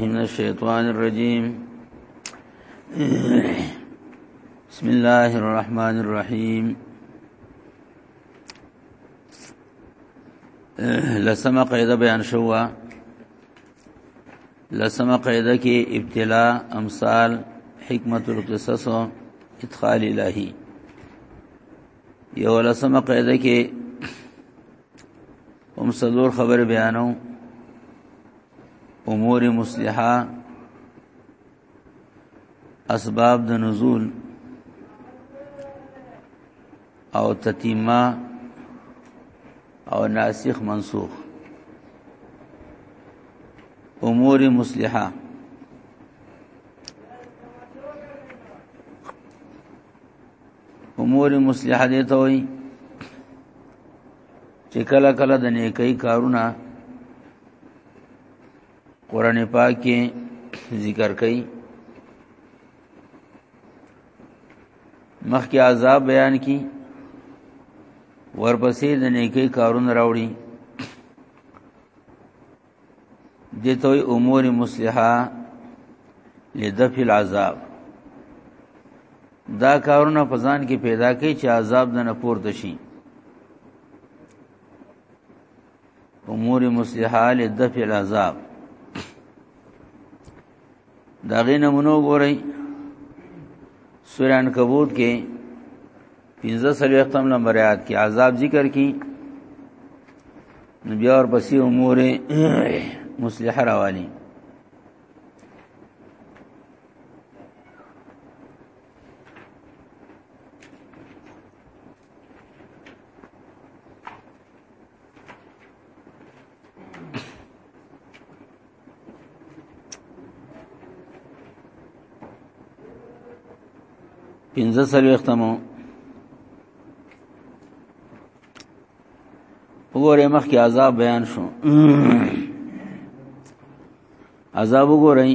من الشیطان الرجیم بسم الله الرحمن الرحیم لسمه قاعده بیان شوه لسمه قاعده کې ابتلا امثال حکمت القصص ادخال الهی یو لسمه قاعده کې هم څلور خبر بیانو امور مصلحه اسباب د نزول او تتیمه او ناسخ منسوخ امور مصلحه امور مصلحه دي ته وي چې کله کله د نیکي کارونه قران پاک کې ذکر کړي مخکې عذاب بیان کړي ورپسې د نیکی کارونه راوړي دته وی امور مصلحه لدفع العذاب دا کارونه په ځان کې پیدا کوي چې عذاب نه پورته شي امور مصلحه لدفع العذاب دا غي نمونه وګورئ سوران کبوت کې 15 سلوختم نمبر آیات کې عذاب ذکر کی نو بیا ور پسې امور مصلح راوالي پنځه سلوختمو وګوره مخکې عذاب بیان شو عذاب وګورئ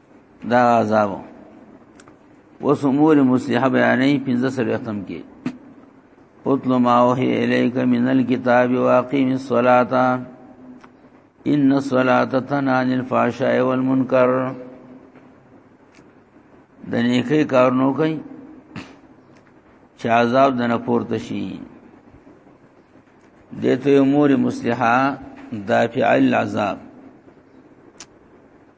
دا عذاب وس امور مصلحه بیانې 15 ختم کې اتل ما وحی الیک من الكتاب واقیم الصلاۃ ان الصلاۃ تنها عن الفحشاء والمنکر د نیکي کارونو کوي چې عذاب دنه پورته شي دته امور مصلحه دافع العذاب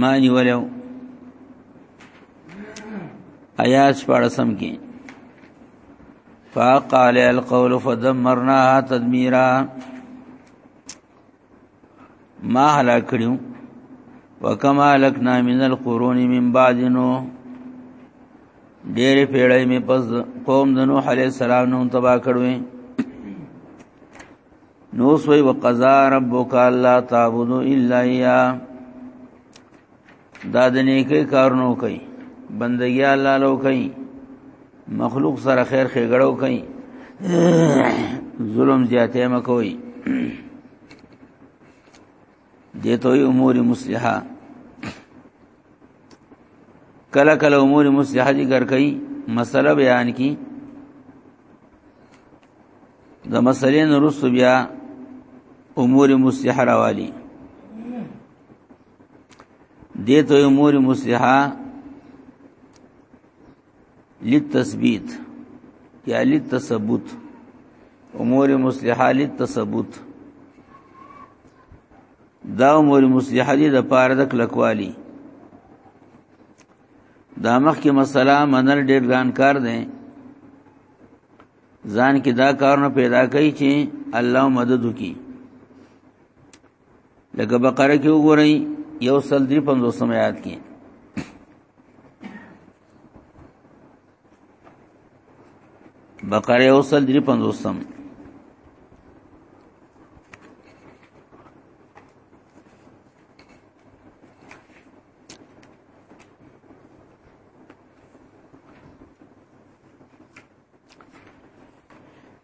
مانی ولو آیات پاړسم کې فقال القول فدمرناها تدمیرا ما هلاک کړو وکما لکنا من القرون من بعد نو ډېر پیړې می پس قوم د نوح علی السلام نو تبا کړوې نو سوی وقضا ربک الله تعبدو الا یا دا د نیکه کارونو کوي بندګی الله لو کوي مخلوق سره خیر خېګړو کوي ظلم زیاته مکوئ دته وی امور مصلحه کله کله امور مصلحه ذکر کړي مسله بیان کی د مسلې نورس بیا امور مصلحه راوالي دته امور مصلحه للتثبیت یا للتثبت امور مصلحه للتثبت دا امور مصلحه دي د پاره د کلکوالی دا مخکې مسله منل ډېر ګران کار دی ځان کې دا کارونه پیدا کوي چې الله مدد وکړي لکه بقره کې وګورئ یو سل درې پنځو سمیات کې بقره یو سل درې پنځو سم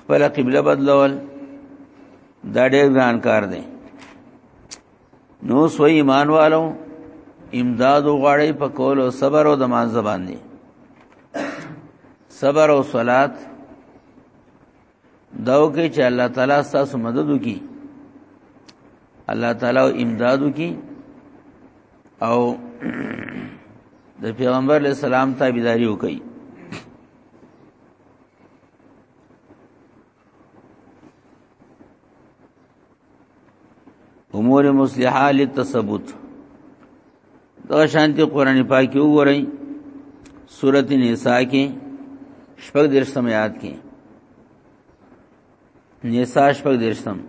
خپل قبله بدلول دا ډېر ګران کار دی نو سو ایمان والو امداد وغواړي په کول او صبر او د مان زبان دي صبر او صلات داو کې چې الله تعالی ستاسو مدد وکي الله تعالی امداد وکي او د پیغمبر علی السلام تابعداري وکړي امور مصلحه للتثبت دا شانتی قران پاک کې وګورئ سورۃ النساء کې شپږ درس سمات کې نساء شپږ درس سمات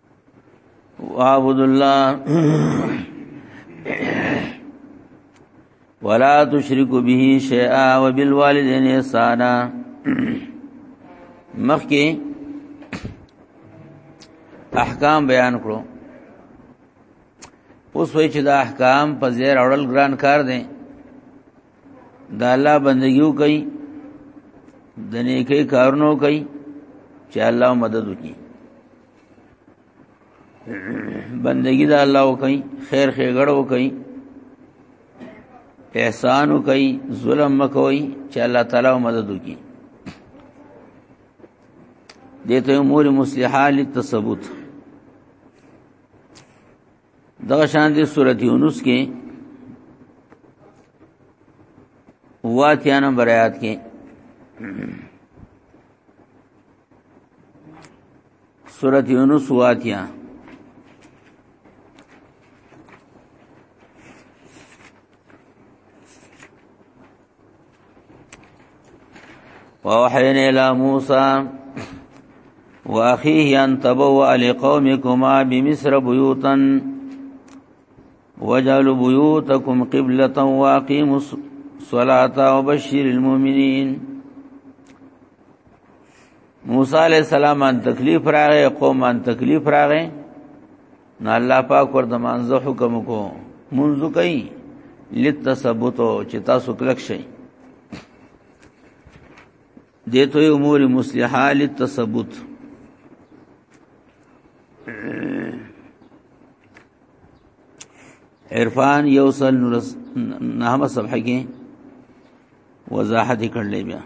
واعبد الله ولا تشرك به شيئا وبالوالدين احسانا مخکې احکام بیان کړو اوس وای چې دا احکام په زیر اورل ګران کار دي دا الله بندگیو کوي د نیکي کارونو کوي چې الله مدد وکړي بندگی دا الله وکي خیر خیر غړ وکي احسان وکي ظلم مکوي چې الله تعالی مدد وکي دته امور مصلحه للتثبوت دا شان دي سورته یونس کې واتیا نمبر آیات کې سورت یونس واتیا ووحينا الى موسى واخيه ان تبوا لقومكما بمصر بيوتا وجعلوا بيوتكم قبلة واقيموا الصلاة وبشر المؤمنين موسی علیہ السلام ان تکلیف راغې قوم ان تکلیف راغې نو الله پاک ور د مانزه حکم کو منځ کوي لتثبتو چې تاسو کلک شئ دیتو امور مصلحه للتثبت عرفان یوصل نورس نهمه صفحه کې وضاحت کړلې بیا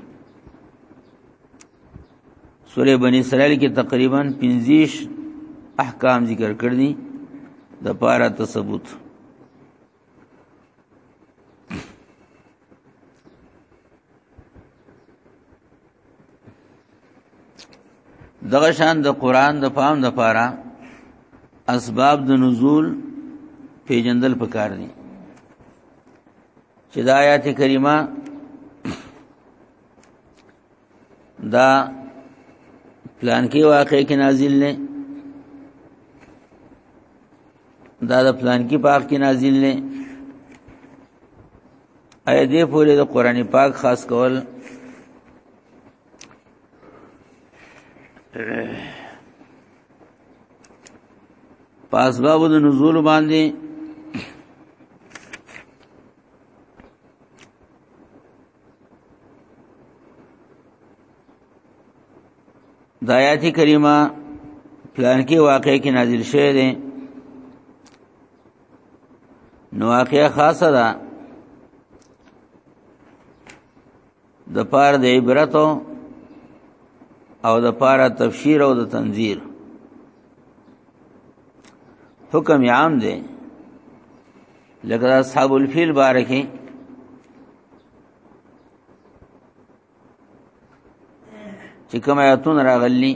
سوره بنی اسرائیل کې تقریبا 15 احکام ذکر کړ دي د پاره تثبوت دغه شان د قران د پام د پاره اسباب د نزول پیجندل پکار دي چې د آیات کریمه دا پلان کې واقع کې نازل نه دا د پلان کې پاک کې نازل نه اې دې پورې د قران پاک خاص کول پاس باب د نزول باندې د آیات کریمه پلان کې واقع کې نازل شوه دي نو واقعا خاصه ده د پار د عبرتو او د پار تفسیر او د تنذیر حکم عام دی لکه اصحاب الفیل بارکه چې کوم آیاتون راغلي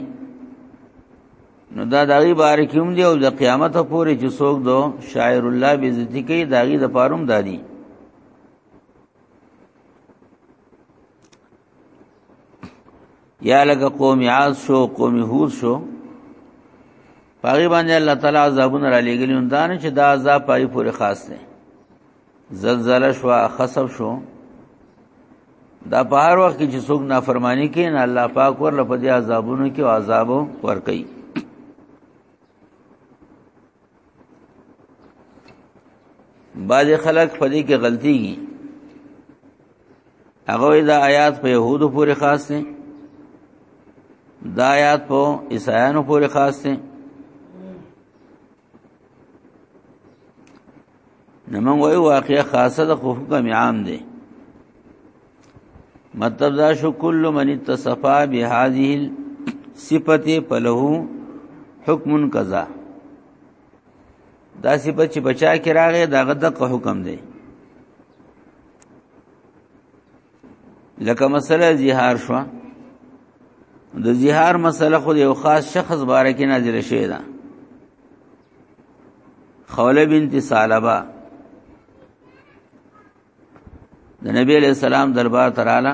نو دا دغه بار کوم دی او د قیامت پورې چې څوک دو شاعر الله به عزتی کوي داغي د پاروم دادی دا یا لکه قوم عاد شو قوم هود شو پاغي باندې الله تعالی عذابونه را لېګلی هم دانه چې دا عذاب پای پورې خاص دی زلزلہ شو خصب شو دا په هر وخت کې چې څوک نافرمانی کوي نه الله پاک ورله په دې عذابونو کې عذاب ور کوي بعض خلک په دې کې غلطيږي هغه دا آیات په يهودو پورې خاص دي دا آیات په عیسایانو پورې خاص دي نو موږ وایو واقعیا خاصه د حکم عام دی مطلب دا شو کل من اتصفا بهذه صفت فله حکم قضا دا صفت چې بچا کې راغې دا غدق حکم دی لکه مسله زهار شو د زهار مسله خو یو خاص شخص باره کې نازل شوی ده خوله بنت سالبه د نبی علیہ السلام دربار تراله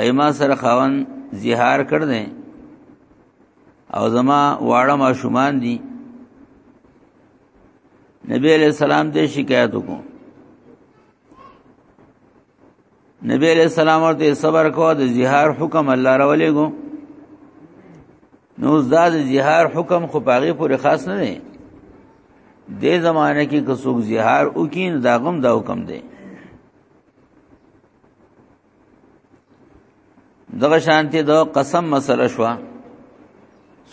ایما سره خاون زیهار کړ دې او زما واړه ما شومان دي نبی علیہ السلام ته شکایت وکړ نبی علیہ السلام ورته صبر کو د زهار حکم الله راولې ګو نو زاد زهار حکم خو پاغي پورې خاص نه دی د زمانه کې که څوک زهار وکین دا غم دا حکم دی دغه شانته د قسم مسله شو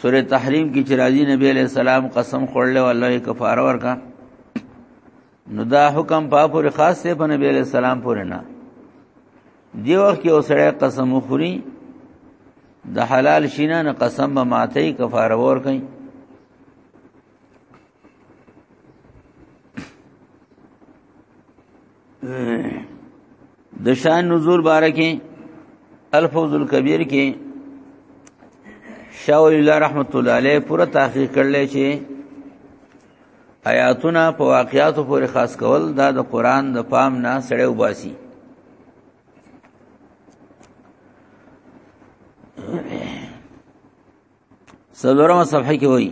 سوره تحریم کې چې راځي نبی علیہ السلام قسم خورله والله کفاره ورکا نو دا حکم په پور خاص دی په نبی علیہ السلام پورې نه دی وخت کې اوسړی قسم وخوري د حلال شینه نه قسم به ماته کفاره ور کوي د شان نزول بارکه الفوز الکبیر کې شاول الله رحمت الله علیه پورا تحقیق کړل چې آیاتونه په واقعاتو پورې خاص کول دا د قران د پام نه سړې وباسي سلورمه صفحه کې وایي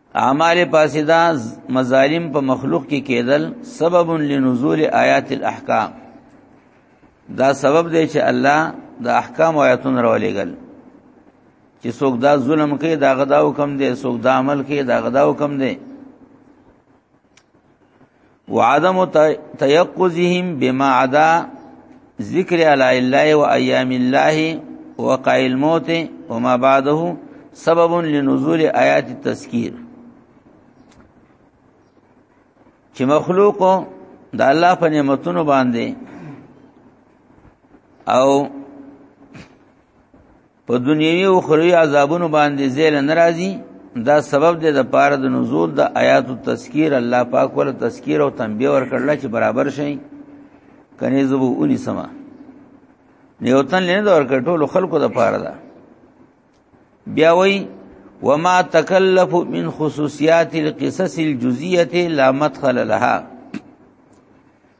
اعمال فاسده مظالم په مخلوق کې کېدل سبب لنزول آیات الاحکام دا سبب دی چې الله د احکام او آیاتونو راولېګل چې څوک دا ظلم کوي دا غدا حکم دی څوک دا عمل کوي دا غدا حکم دی وعدم تيقظهم بما عدا ذکر علی الله و ایام الله وقع الموت وما بعده سبب لنزول آیات التذکیر چې مخلوق د الله په نعمتونو باندې او په دنیوي او اخروی عذابونو باندې زیل ناراضي دا سبب دی د پاره د نزول د آیات التذکیر الله پاک ول تذکیر او تنبیه ورکړل چې برابر شي کني زبو اونې سما نیوتن لنه د ورکړ ټول خلکو د پاره ده بیا وای وما تکلف من خصوصیات القصص الجزئیه لا مدخل لها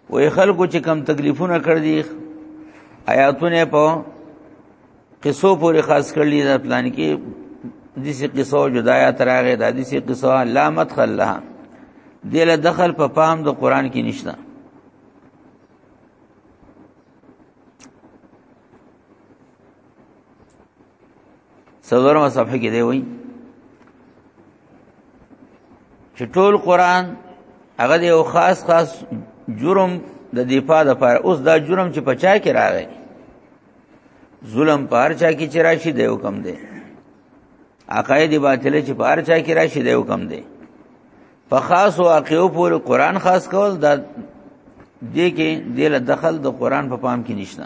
وې خلکو چې کم تکلیفونه کړ دي آیاتونه په قصو پورې خاص کړلې دا پلان کې دې سي قصو جدایا تراغه د دې سي قصو لا مدخل لها دله دخل په پام د قران کې نشته سلورمه صفحه کې دی وایي چې ټول قران هغه د یو خاص خاص جرم د دفاع لپاره اوس دا جرم چې پچا کې راغی ظلم په هر چا کې چې راشي دی حکم دی عقاید باطل چې په هر چا کې راشي دی حکم دی په خاص واقعو پورې قران خاص کول دا دې کې دله دخل د قران په پام کې نشته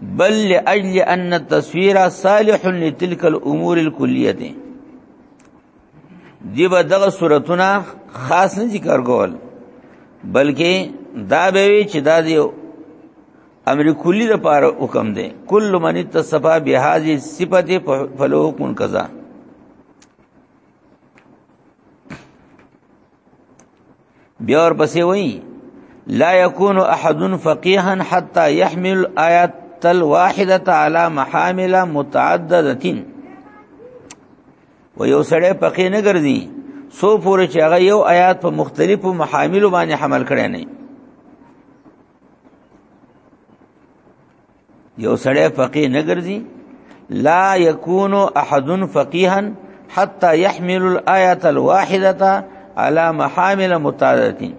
بل لاجل ان التصوير صالح لتلك الامور الكليه دي دی به دغه صورتونه خاص نه ذکر کول بلکې دا به وی چې دا دی امر کلی د پاره حکم دی کل من اتصفا بهذه صفته فلو حکم قضا بیا ور پسې وایي لا يكون احد فقيها حتى يحمل ايات الواحده على محامل متعدده و یو سړی پقې نه ګرځي سو پورې چې هغه یو آیات په مختلفو محاملو باندې حمل کړي نه یو سړی فقيه نه ګرځي لا يكون احد فقيها حتى يحمل الايه الواحده على محامل متعدده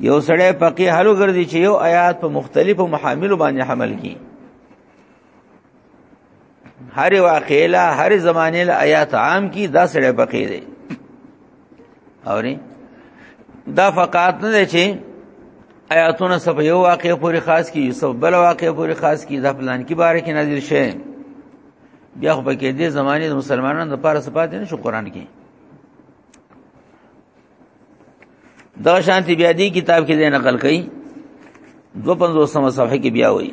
یو سړی فقيه هلو ګرځي چې یو آیات په مختلفو محامل باندې حمل کړي هر واقعي له هر زمانه له آیات عام کی دا سره پکې دي اوري دا فقات نه چې آیاتونه سب یو واقع پوری خاص کی یوسف بل واقع پوری خاص کی دا پلان کی باره کې نازل شي بیا خو پکې دې زمانه د مسلمانانو لپاره صفات نه شو قران کې دا شانتی بیا دی کتاب کې دې نقل کړي 250 صفحه کې بیا وایي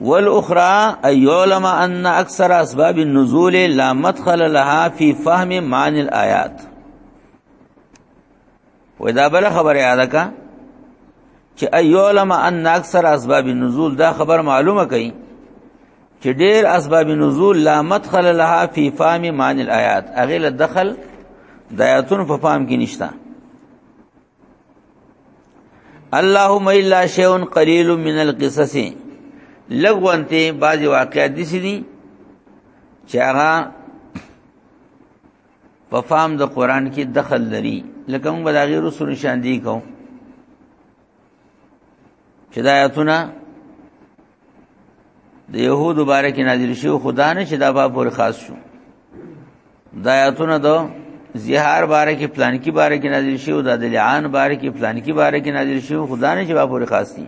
والاخرى اي يعلم ان اكثر اسباب النزول لا مدخل لها في فهم معنى الايات ودا بل خبر یاد کا چې اي يعلم ان اكثر اسباب النزول دا خبر معلومه کئ چې ډېر اسباب نزول لا مدخل لها في فهم معنى الايات اغه له دخل د آیاتونو په فهم کې نشته اللهم الا شیء قلیل من القصص لغونته بعض واقعات دي سي دي چې هغه په فهم د قران کې دخل لري لکه موږ د غیر رسول نشان دي کو چې دا آیاتونه د يهودو باره کې نازل شو خدا نه چې دا با پورې خاص شو دا آیاتونه د زهار باره کې پلان کې باره کې نازل شو دا د لعان باره کې پلان کې باره کې نازل شو خدا نه چې با پورې خاص دي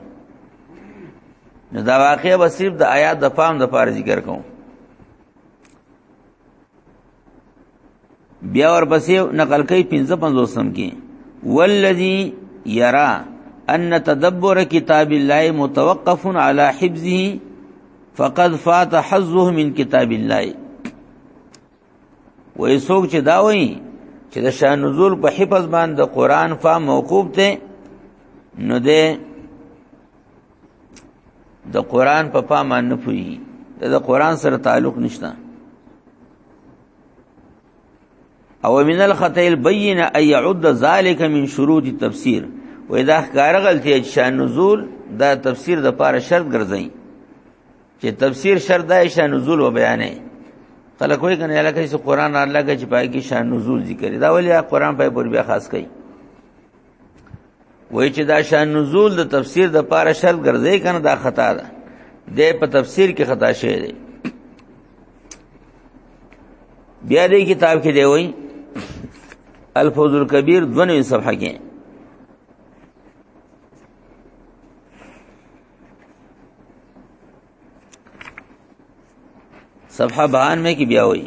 نو دا واقعي به صرف د آیات د پام د پاره ذکر کوم بیا ورپسې نقل کوي 55 سم کې والذي يرى ان تدبر كتاب الله متوقف على حفظه فقد فات حظه من كتاب الله وې څوک چې دا وایي چې د شان نزول په حفظ باندې قران فا موقوف ته نو ده د قران په پا پامه نه پوي د قران سره تعلق نشته او من الخطئ البين اي يعد ذلك من شروط التفسير و دا ښکار غلطي چې شان نزول دا تفسیر د پاره شرط ګرځي چې تفسیر شرط دی شان نزول و بیانې خلک وایي کنه لکه چې قران الله کې چې پای کې شان نزول ذکر دا ولې قران په پور بیا خاص کوي وای چې دا شان نزول د تفسیر د پاره شرط ګرځي کنه دا خطا ده د په تفسیر کې خطا شوی دی بیا دې کتاب کې دی وای الفوز الکبیر 92 صفحه کې صفحه 92 کې بیا وای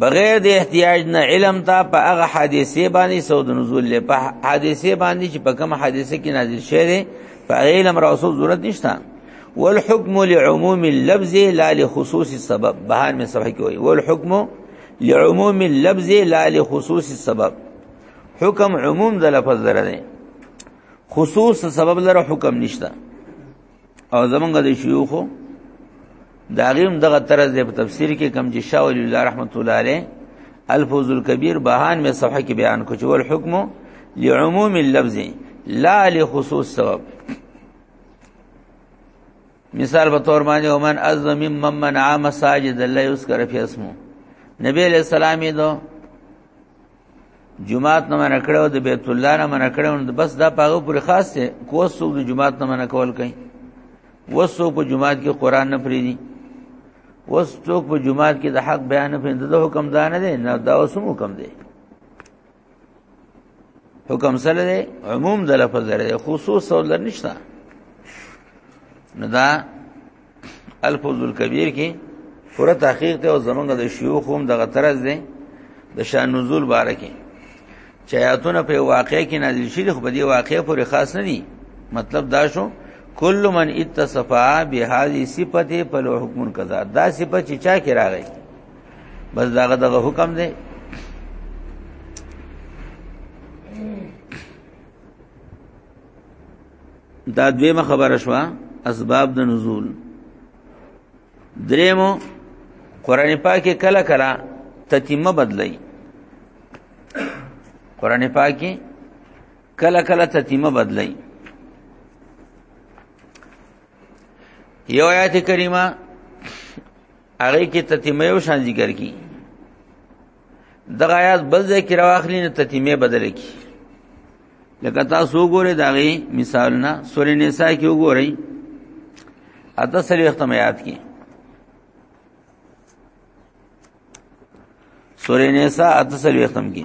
بغیر د احتیاج نه علم ته په هغه حادثه باندې سود نزول له په حادثه باندې چې په کوم حادثه کې نازل شوی دی په علم رسول ضرورت نشته والحكم لعموم اللفظ لا لخصوص السبب بهان می صفحه کې وایي والحكم لعموم اللفظ لا لخصوص السبب حکم عموم د لفظ لره دی خصوص سبب لره حکم نشته او زمونږ د شيوخو دا غیم دغه طرز په تفسیر کې کم چې شاه ولی الله رحمت الله علیه الفوز الكبير بهان مې صفحه کې بیان کو چې ول حکم لعموم اللفظ لا لخصوص سبب مثال په تور باندې ومن اعظم ممن منع مساجد الله یذكر فی اسمه نبی علیہ السلام دو جمعات نه منع کړو د بیت الله نه منع کړو نو بس دا پاغه پر خاص دی کو سو د جمعات نه منع کول کوي وسو په جمعات کې قران نه پری دي وس څوک په جمعات کې د حق بیان په د حکم دان نه نه دا وسو حکم دی حکم سره دی عموم د لفظ لري خصوص او لر نشته نو دا الفوز الکبیر کې پوره تحقیق ته او زمونږ د شیوخ هم دغه طرز دی د شان نزول باره کې چې آیاتونه په واقع کې نازل شي خو په دې واقع پورې خاص نه دي مطلب دا شو کل من اتصفا بهذه صفته په لو حکم قضا دا صفه چې چا کې راغی بس داغه دغه حکم دی دا دویمه خبره شوه اسباب د نزول دریمو قران پاک کله کله تتیمه بدلی قران پاک کله کله تتیمه بدلی یو آیت کریمه هغه کې تتیمه یو شان ذکر کی دغه آیات بل ځای کې راوخلی نه تتیمه بدل کی لکه تاسو وګورئ داغي مثال نه سورې نساء کې وګورئ اته سری وخت مې یاد کی سورې نساء اته سری وخت مې کی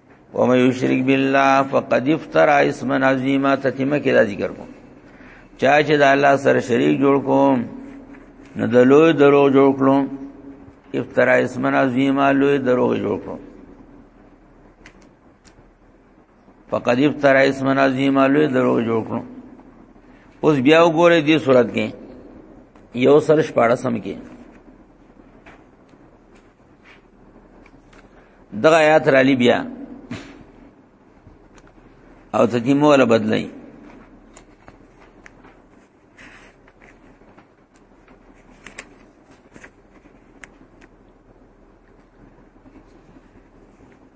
ومن یشرک بالله فقد افترا اسما عظیما تتمه کې دا ذکر کوم چا چې د الله سره شریک جوړ کوم نو د لوی درو جوړ کړو افترا اسما عظیما لوی درو جوړ کړو فقد افترا اسما عظیما لوی درو جوړ کړو اوس بیا وګوره دې صورت کې یو سر شپاړه سم کې دغه آیات را لې بیا او ته دې مولا بدلای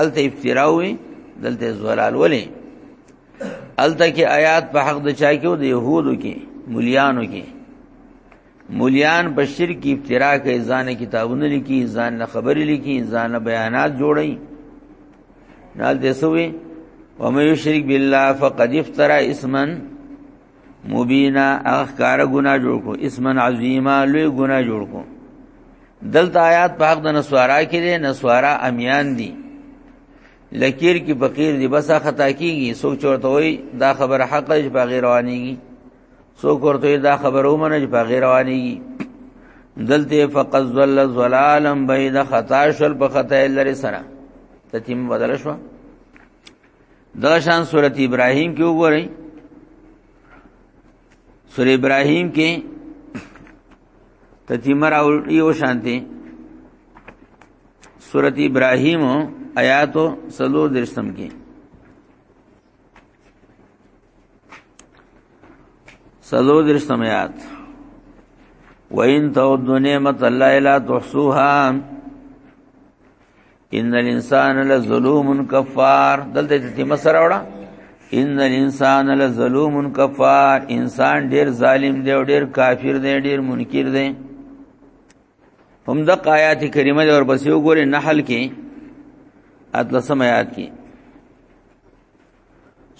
الته افترا وي دلته زلال ولې الته کې آیات په حق د چا کې او د يهودو کې مليانو کې مليان په شرک افترا کوي ځان کتابونه لیکي ځان نه خبرې لیکي ځان بیانات جوړي نال دې سوې ومن یشرک بالله فقد افترا اسما مبینا اخکار گناہ جوړ کو اسمن عظیما لوی گناہ جوړ کو دلته آیات په حق د نسوارا کې دي نسوارا امیان دي لکیر کې فقیر دي بس خطا کیږي سوچ چورته وي دا خبر حق دی په غیر روانيږي سوچ ورته دا خبر ومنه چې په غیر روانيږي دلته فقط ظل ظلالم بيد خطا شل په خطا لري سره تتیم بدل شو دا شان سورۃ ابراهیم کې وګورئ سورۃ ابراهیم کې تتیمر او یو شانته سورۃ ابراهیم آیات سلو درسم کې سلو درسم آیات وَإِن تَعُدُّوا نِعْمَةَ اللَّهِ لَا تُحْصُوهَا ان الانسان لظلوم کفار دلته د تیمه سره وړه ان الانسان لظلوم کفار انسان ډیر ظالم دی او ډیر کافر دی ډیر منکر دی هم د آیات کریمه اور پسې وګوره نحل کې اتلسم آیات کې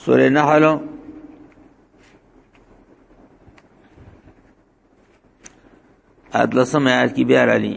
سورې نحل اتلسم آیات کې بیا راځي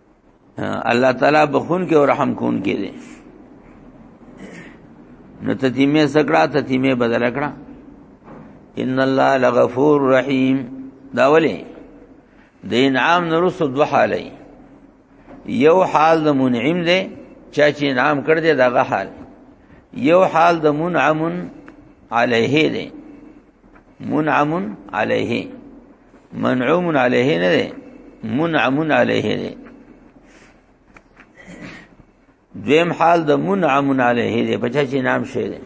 الله تعالی بخون کې او رحم کون کې دي نو تتیمه سکړه تتیمه بدل کړه ان الله لغفور رحیم دا ولې د انعام نرس دو حالې یو حال د منعم دی چا چې انعام کړ دی دغه حال یو حال د منعم علیه دی منعم علیه منعوم علیه نه دی منعم علیه دی دویم حال د منعم علیه دی په چا چې نام شوی دی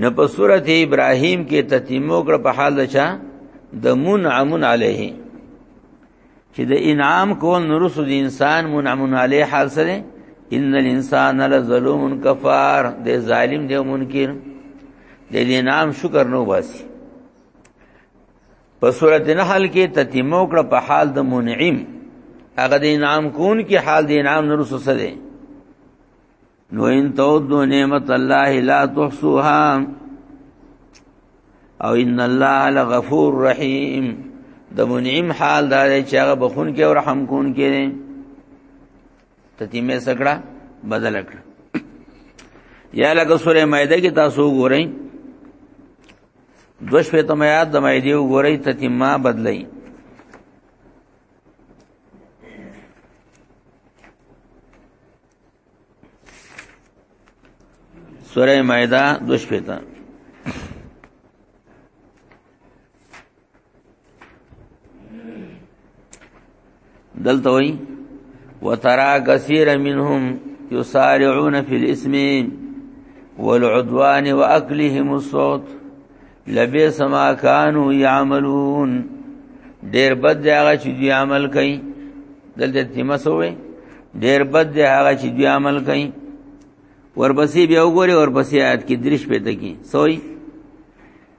نو په صورت ابراهیم کې تتیمو کړ په حال د چا د منعم علیه چې د انعام کول نورس د انسان منعم علیه حال سره ان الانسان لظلوم کفار د ظالم دی منکر د دې نام شکر نو باسي په سورۃ النحل کې تتیمو کړه په حال د منعم هغه د انعام کون کې حال د انعام نور څه څه دی نو ان تود نعمت الله لا تحصوها او ان الله لغفور رحیم د منعم حال دا دی چې هغه بخون کې او رحم کون کې دی تتیمه سکړه بدل کړ یا لکه سورې مائده کې تاسو ګورئ دوش په تم یاد د مې دی وګورئ تتمه بدلئ سوره مائده دوش په تم دلته وای وترا کثیر منهم یسارعون فی الاسم والعدوان واکلهم الصوت لبئس ما كانوا يعملون ډیر بد دی هغه چې دوی عمل کوي دلته تیمه سوې ډیر بد دی هغه چې دوی عمل کوي ورپسې بیا وګوره ورپسې آیات کې درش پته کی سوې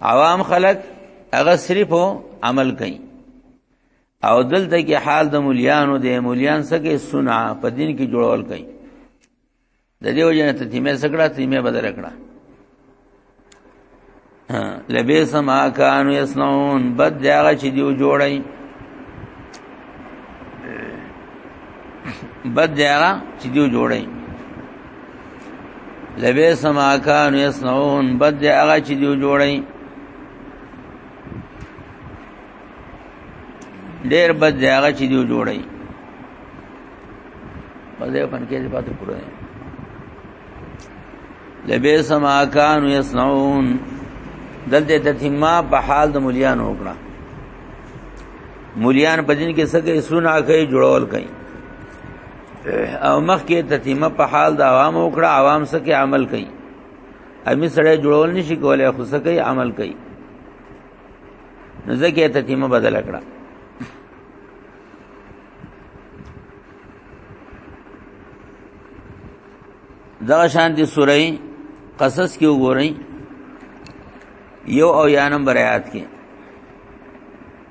عوام خلک هغه صرف عمل کوي او دلته کې حال د مليانو د مليان سکه سنا په دین کې جوړول کوي د دې وجه ته تیمه سکړه تیمه بدل کړه لبه سما کان یسنون بد دغه چې دیو جوړای بد دی هغه چې دیو جوړي لبه سما کان یسنون بد دی هغه چې دیو جوړي ډېر بد دی هغه چې دیو جوړي په دې پن کې دې پاتې پوره دی لبه سما کان یسنون دلته تتمه په حال د مليان وکړه مولیان په دین کې څه کوي سونه کوي جوړول کوي او مخ کې تتیمه په حال د عوام وکړه عوام څه کې عمل کوي امی سره جوړول نشي کولای خو څه کوي عمل کوي نو ځکه تتیمه بدل کړه دا شان دي سورې قصص کې وګورئ یو او یا نمبر آیات کې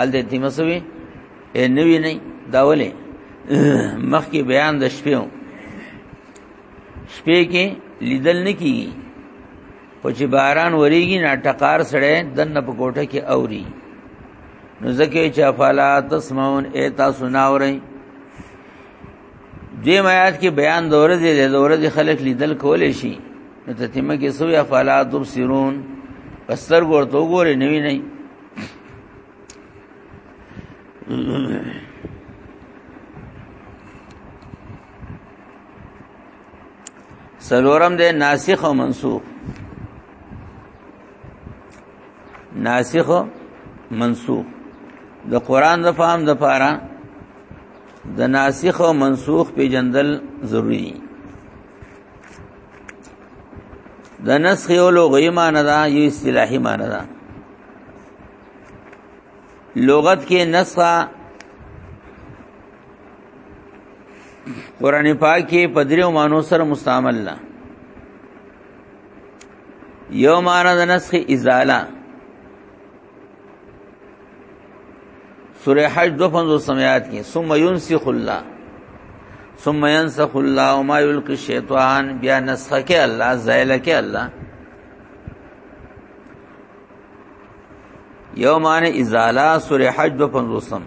ال دې تیمه سوي اے نوی نه دا ولې مخکې بیان د شپې شپې کې لیدل نه کیږي خو چې باران وریږي نه ټکار سړې دنه په کوټه کې اوري نو زکه چې افلا تسمعون اے تاسو ناورئ دې میات کې بیان دور دې دور دې خلک لیدل کول شي نو تتیمه کې سوې افلا تبصرون پستر ګور تو ګورې نوی نه سلورم دے ناسخ و منسوخ ناسخ و منسوخ د قران د فهم د پاره د ناسخ او منسوخ په جندل ضروری دي د نسخ یو لغوی معنی ده یو اصطلاحي معنی ده لغت کې نسخه قران پاک کې په دریو مانو سره مستعمل ده یو معنا د نسخ ازاله سوره حج 250 سمات کې ثم ينسخ الله ثم ينسخ الله وما يلقي الشیطان بیا نسخه کې الله زایل کې الله یو معنی ازاله سوره حج 250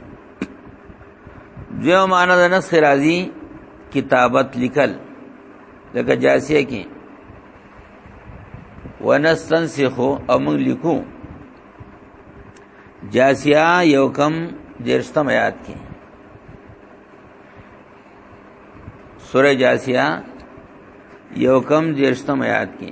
دیو معنی د نسخ راضی کتابت لیکل لکه جاسیه کې ونستنسخو او موږ لیکو جاسیه یو کم دیرشتم آیات کې سوره جاسیه یو کم دیرشتم آیات کې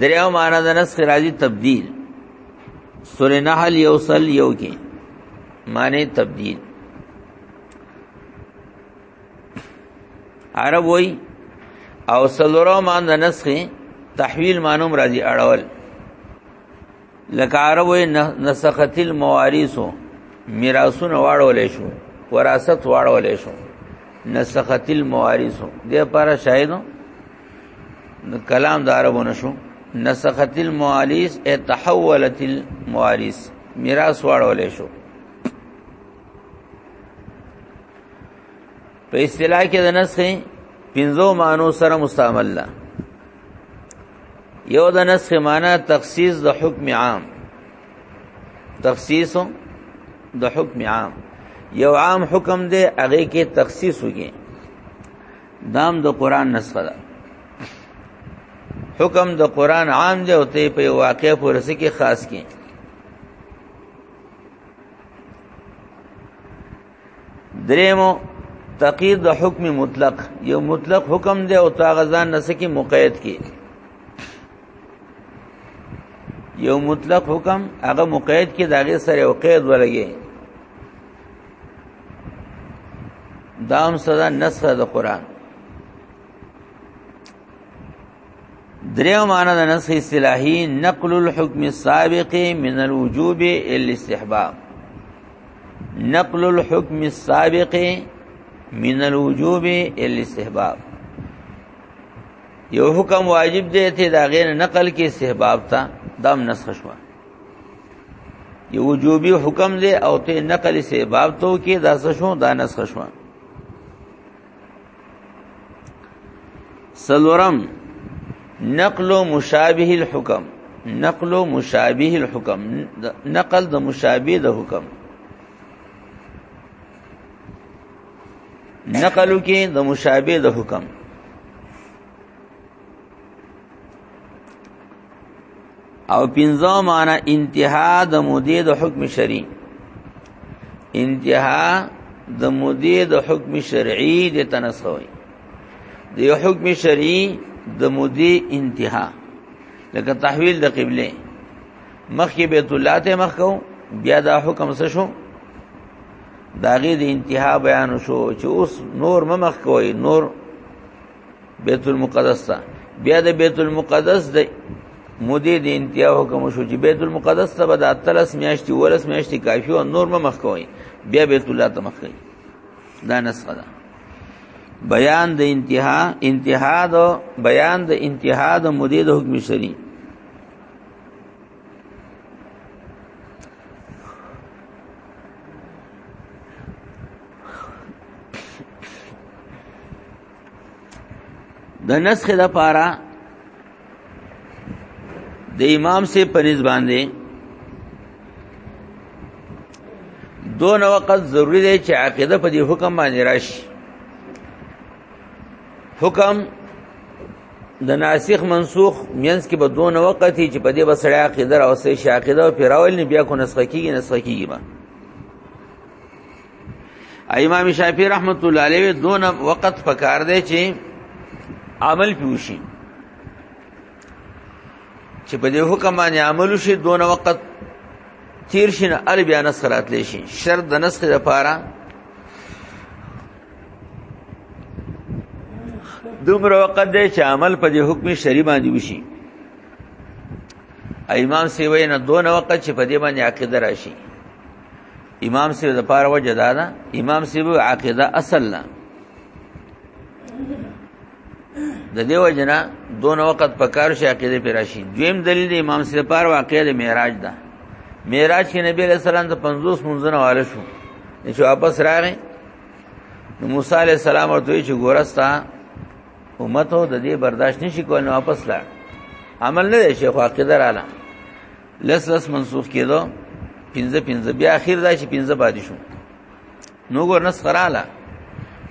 دریو معنا د نسخ راځي تبديل سورې نحل یو سل یو کې معنی تبديل عرب وای او سلورو مان د نسخ تحویل مانوم راځي اړول لکه عرب وای نسخت الموارثو میراثون واړول شو وراثت واړول شو نسخت الموارثو د لپاره شاهدو کلام د عربو نشو نسخت الموالیس ای تحولت الموالیس میراث واړولې شو په اصطلاح کې د نسخ پنځو مانو سره مستعمل ده یو د نسخ معنی تخصیص د حکم عام تخصیص د حکم عام یو عام حکم دی هغه کې تخصیص وږي دام د قران نسخه ده حکم د قران عام دی او ته په واقع پورې سکی خاص کی دریمو تقیر د حکم مطلق یو مطلق حکم دی او تاغزان نسکی مقید کی یو مطلق حکم هغه مقید کی داغه سره او قید ولګي دا هم صدا نص د قران دریو معنی د نص اصطلاحي نقل الحكم السابق من الوجوب الى الاستحباب نقل الحكم السابق من الوجوب الى الاستحباب یو حکم واجب دی ته دا غیر نقل کې استحباب تا دام نسخ شوه یو وجوبي حکم دی او ته نقل سه باب تو کې دا څه شو دا نسخ شو سلورم نقل مشابه الحكم نقل مشابه الحكم نقل د مشابه د حکم نقلو کې د مشابه د حکم او پنځو معنی انتها د مودې د حکم شرعي انتها د مودې د حکم شرعي د تنسوي د حکم شرعي د مودې انتها لکه تحویل د قبله مخکې بیت الله ته مخ کو بیا دا حکم څه شو داغه د انتها بیان شو چې اوس نور ممخ کوي نور بیت المقدس ته بیا د بیت المقدس د مودې د انتها حکم شو چې بیت المقدس ته به د اتلس میاشتې ولس میاشتې کافي او نور مخ کوي بیا بیت الله ته مخ کوي دا نسخه ده بیان د انتها انتها د بیان د انتها د مودې د حکم شری د نسخ د پاره د امام سے پنځ باندې دون وقت ضروری دی چې عقیده په دې حکم باندې راشي حکم د ناسخ منسوخ مینس کې به دون وقت چې په دې بسړی عقیده او سې شاقیده او پیراول نه بیا کو نسخه کیږي نسخه کیږي امام شافعی رحمت الله علیه دون وخت پکار دی چې عمل پیوشي چې په دې حکم باندې عمل وشي دون وخت تیر شنه ال بیا نصرات لشي شرط د نسخ لپاره دومره وخت دی چې عمل په دې حکم شری باندې وشي امام سیوی نه دون وخت چې په دې باندې عقیده راشي امام صاحب د پاره وجه دا ده امام صاحب عقیده اصل نه د دیو جنا دون وخت په کار شي عقیده پر راشي دویم دلیل د امام صاحب پر واقع د معراج ده معراج کې نبی علیہ السلام د 50 منځونه واله شو چې واپس راغی نو موسی علیہ السلام ورته چې ګورستا امته د دې برداشت نشي کول نو واپس لاړ عمل نه شي خو عقیده رااله لس لس منسوخ کېدو پنځه پنځه بیا اخر دا چې پنځه پاتې شو نو ګور نس خراله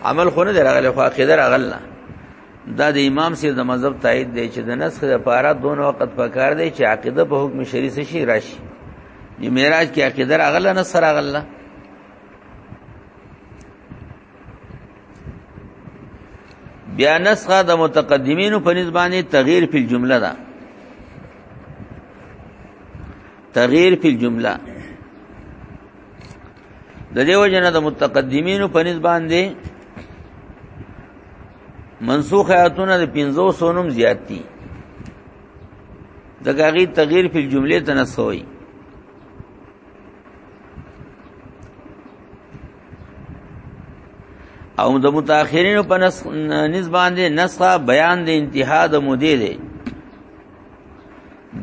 عمل خو نه درغله خو عقیده راغله دا د امام سي د مذهب تایید دی چې د نسخ د پاره دون وخت پکار دی چې عقیده په حکم شریعت شي راشي د معراج کې عقیده راغله نه سره راغله بیا نسخه د متقدمینو په نسبانه تغییر په جمله ده تغییر په جمله د دیو جن د متقدمینو په نسبانه منسوخ آیاتونه د 500 نوم زیات دي دغه غي تغییر په جمله تنسوي او د متأخرین په نسبان دي نسخه بیان د انتها د مودې دی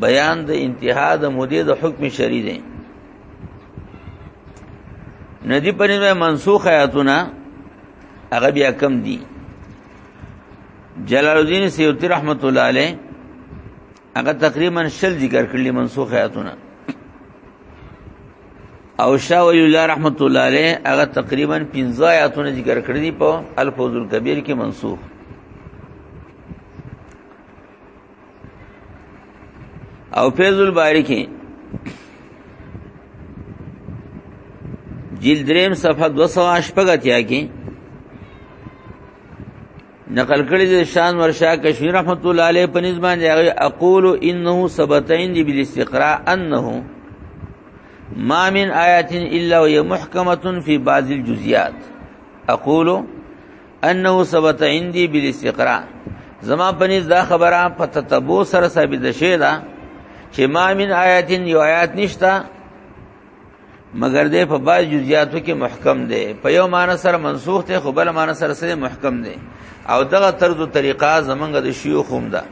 بیان د انتها د مودې د حکم شری دی ندی په نسبت منسوخ آیاتونه هغه بیا کم دي جلال الدین سیوطی رحمت الله علیه هغه تقریبا شل ذکر کړل منسوخ آیاتونه او شاه ولی الله رحمت الله علیه هغه تقریبا 15 آیاتونه ذکر کړی دي په الفوز الکبیر کې منسوخ او فیض الباری کې جلد دریم صفحه 208 پګتیا کې نقل کړی د شان ورشا کشمیر رحمت الله علیه په نسبت دی اقول انه ثبتین دی بالاستقراء انه ما من آیات الا وهي محکمه فی بعض الجزئیات اقول انه ثبت عندي بالاستقراء زما پنځ دا خبره په تتبو سره ثابت شوه دا چې ما من آیات یو آیات نشتا مګر دې په باج جزئیاتو کې محکم دی په یو معنی سره منسوخ دی خو بل معنی سره سره محکم دی او دغه طرز او طریقه زمونږ د شیوخ هم ده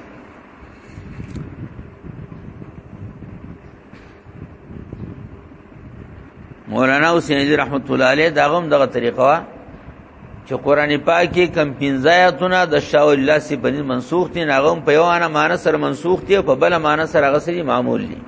مولانا حسین علی رحمت الله علیه دا هم دغه طریقه وا چې قران پاک کې کم پنځایتونه د شاو الله سی بنی منسوخ دي ناغم په یو انا معنی سره منسوخ دي په بل معنی سره غسری معمول دي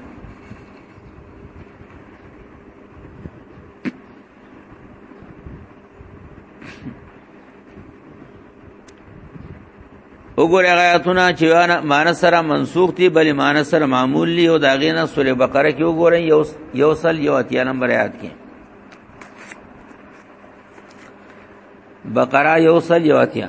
وګوره آیاتونه چې مان سره منسوخ دي بلې مان سره معمول دي او دا غینه سوره بقره کې وګوره یو یو سل یو اتیا نمبر آیات کې بقره یو سل یو اتیا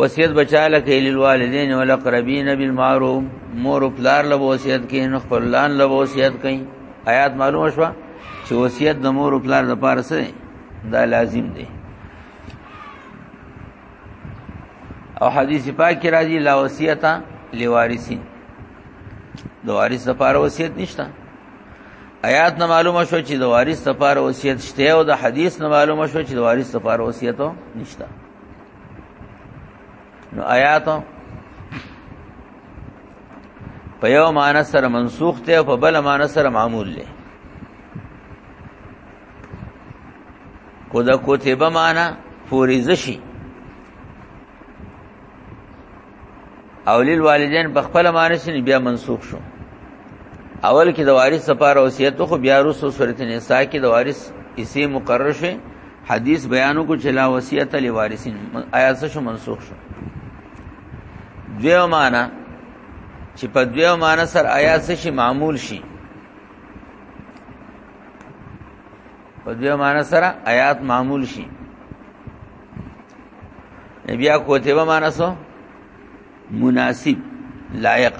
وصیت بچاله کې لوالدین او الاقربین بالمعروف مور پلار له وصیت کې نو خپل لان له وصیت کوي آیات معلومه شوه چې وصیت د مور پلار د پاره سره دا لازم دی او حدیث پاک کې راځي لا وصیت لوارثین د وارث لپاره وصیت نشته آیات نه معلومه شو چې د وارث لپاره وصیت شته او د حدیث نه معلومه شو چې د وارث لپاره وصیت نشته نو آیات په یو معنی سره منسوخ دی او په بل معنی سره معمول دی کو دا کتبه معنی فوریزشی او للوالدین په خپل معنی سره بیا منسوخ شو اول کې د وارث لپاره وصیت خو بیا رسو سورۃ النساء کې د وارث اسی مقرر شي حدیث بیانو کو چلا وصیت لوارثین آیا څه شو منسوخ شو دیو معنا چې په دیو معنا سر آیا څه شي معمول شي په دیو معنا سره آیات معمول شي بیا کوته به معنا سو مناسب لایق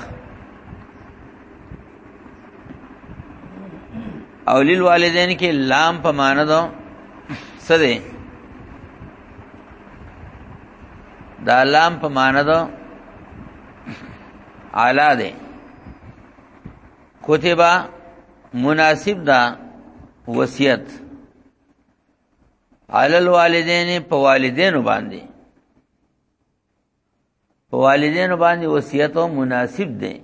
او للوالدین کې لام په معنا دو سده دا لام په معنا دو اعلی ده کتبه مناسب دا وصیت علل والدین په والدینو باندې په والدینو باندې وصیت او مناسب دی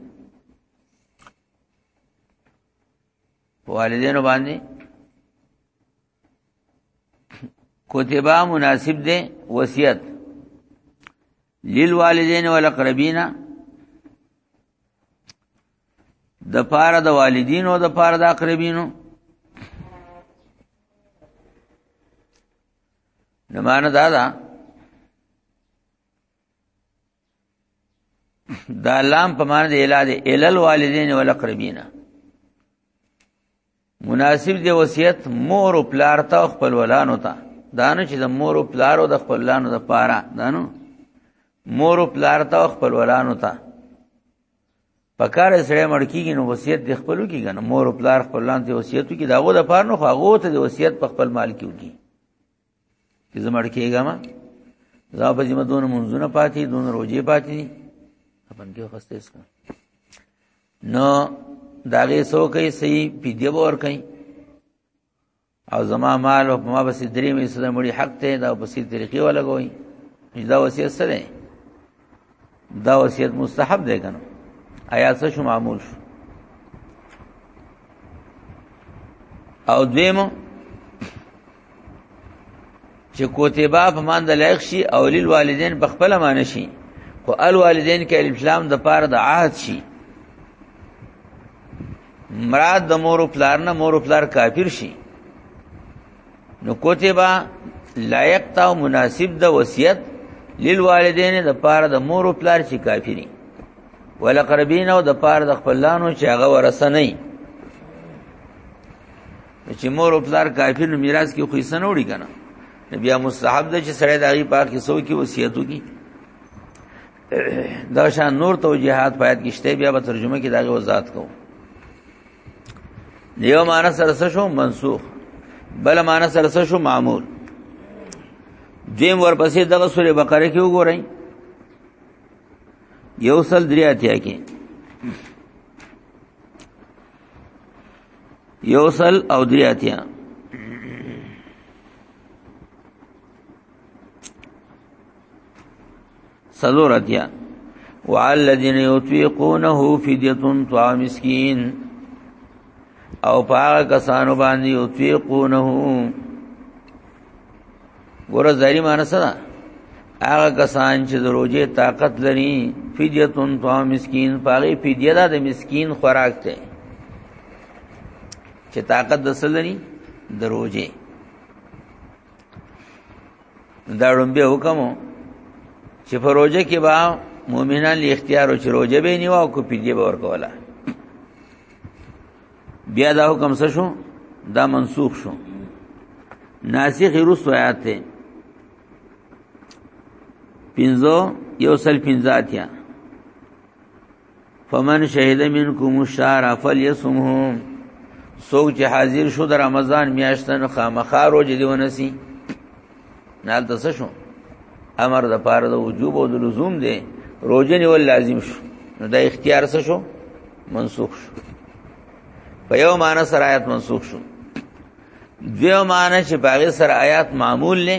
په والدینو باندې کتبه مناسب دی وصیت للوالدین والاقربین د پاره د والدینو د پاره د اقربینو نو معنا دا ده دا لام په معنا د اله د ال الوالدین والاقربین مناسب دی وصیت مور او پلار ته خپل ولانو ته دانو چې د مور او پلار او د خپل ولانو د پاره دانو مور او پلار ته خپل ولانو ته پکاره سره مړ کیږي نو وصیت د خپلو کې غن مور او پلار خپل لاندې وصیتو کې داغه د پاره نو هغه ته د وصیت په خپل مال کې وږي چې زمړ کېږم زه په جمع دون منځونه پاتې دون روزي پاتې خپل کې خوسته اسکا نو داغه سو کوي سي پیډي ور کوي او زما مال او ما بس درې مې سره مړي حق ته دا په سي طریقې ولګوي دا وصیت سره دا وصیت مستحب دی کنه آیا څه شو معمول شو او دیم چې کوتبا په مان د لایق شي او لیل والدین په خپل مان شي خو ال والدین کې اسلام د پاره د عهد شي مراد د مور او پلار نه مور او پلار کافر شي نو کوتبه لایق تا مناسب د وصیت للوالدین د پاره د مور او پلار چې کافی دي ولقربین او د پاره د خپلانو چې هغه ورسه نه چې مور او پلار کافی نو میراث کې خو یې سنوړي کنه بیا مستحب ده چې سړی د هغه پاک حصو کې وصیت وکړي دا شان نور توجيهات پات کیشته بیا به ترجمه کې داغه وضاحت کوم یو معنی سره څه شو منسوخ بل معنی سره څه شو معمول دیم ورپسې دغه سوره بقره کې وګورئ یو سل درې اتیا کې یو سل او درې اتیا سلور اتیا وعلى الذين يطيقونه فديه طعام مسكين او پاغه کسانو باندې يطيقونه ګور زری معنی څه ده هغه کسان چې د روزې طاقت لري فديه طعام مسكين پاغه فديه ده د مسكين خوراک ته چې طاقت د سلري دروځي دا ړومبه حکم چې په روزه کې با مؤمنان له اختیار او چې روزه به نیو او کو پیډي به ورکولا بیا دا حکم څه شو دا منسوخ شو ناسخ روس آیات ته پینزو یو سل پینزاتیا فمن شهد منکم الشهر فليصمه سوق چې حاضر شو د رمضان میاشتن خامخا روزه دی ونسی نال د څه شو امر د پاره د وجوب او د لزوم دی روزه نیول لازم شو نو د اختیار څه شو منسوخ شو په یو معنی سره آیات منسوخ شو دیو معنی چې باغ سره آیات معمول نه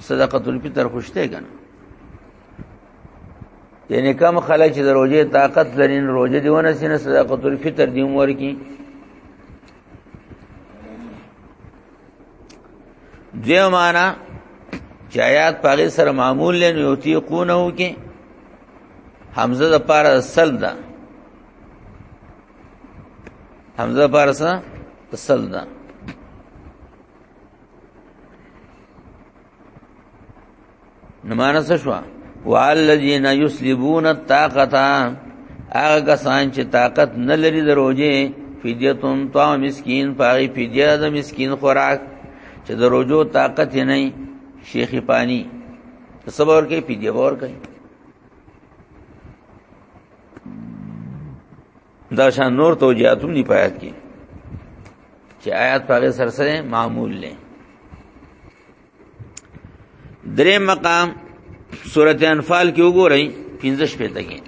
صدقه الفطر خوشته کنه یعنی کم خلک چې د روزې طاقت لري نه روزه دیونه سینه صدقه الفطر دی عمر کې دیو معنا چې آیات پاګه سره معمول لنی او تی قونه کې حمزه د پاره سل ده حمزه پاره سره سل ده نمانه څه شو والذین یسلبون الطاقه هغه کسان چې طاقت نه لري د روزه فدیتون تو مسکین پاغي فدیه د مسکین خوراک چې د روزو طاقت نه شیخ پانی صبر کې فدیه ور کوي دا شان نور توجیهات هم دی پایات کې چې آیات په سر سره معمول لې درې مقام سورته انفال کې وګورئ 15 پته کې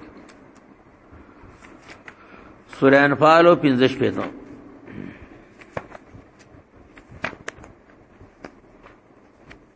سورہ انفال او 15 پته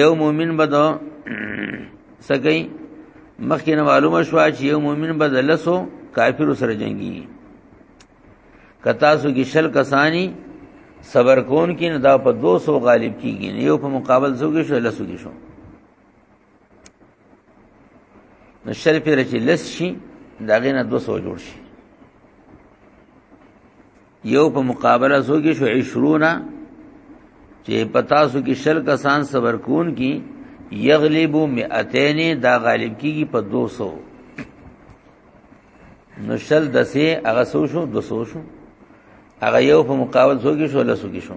یو مؤمن به دا سګي مخکې معلومه شو چې یو مؤمن به د لسو کافر سره جنگي کتا سو کې شل کسانی صبر کون کې نه دا په 200 غالب کیږي نه یو په مقابل سو کې شو لسو کې شو نو شل پیر چې لس شي داغه نه 200 جوړ شي یو په مقابله سو کې شو 20 چې پتا سو کې شل کسان صبر کون کی یغلبو مئتین دا غالب کیږي په 200 نو شل دسه هغه سو شو 200 شو هغه یو په مقابل سو کې شو لسو کې شو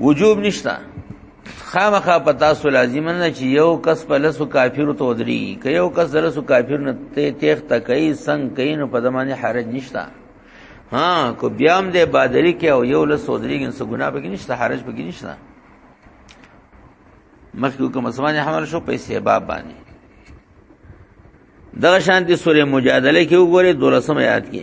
وجوب نشتا خامخا پتا سو لازم نه چې یو کس په لسو کافر ته ودری ک یو کس لسو کافر نه ته تیخ تکای سنگ کین په دمانه حرج نشتا ها کو بیام دې بادری کې او یو لس ودری ګن سو ګنا پکې نشتا حرج پکې نشتا مخکې کوم اسمانه حمل شو په سبب باندې دغه شانتي سورې مجادله کې وګوره دولسم آیات کې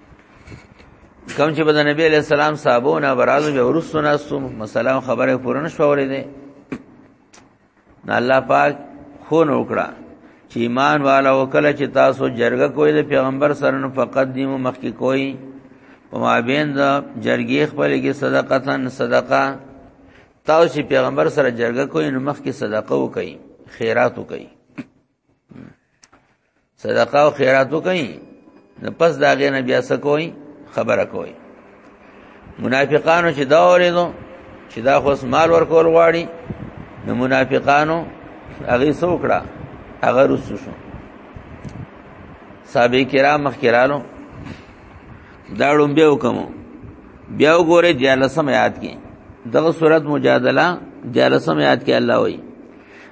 کوم چې بده نبی علیہ السلام صحابو نه برازو به ورسو ناسو مسالم خبره پورن شو ورې دي نه الله پاک خون وکړه چې ایمان والا وکړه چې تاسو جرګه کوی د پیغمبر سره نو فقط دیمو مخکې کوی په مابین د جرګې خپل کې صدقتن صدقه تاسو پیغمبر سره جرګه کوی نو مخکې صدقه وکړي خیرات وکړي صدقه او خیرات وکړي نو پس دا غي نه بیا سکوي خبره کوي منافقانو چې دا اورېدو چې دا خوس مال ورکول غواړي نو منافقانو هغه سوکړه هغه رسو شو صحابه کرام مخکرالو دا ډوم به وکمو بیا وګوره جلسم یاد کې دغه صورت مجادله جلسم یاد کې الله وایي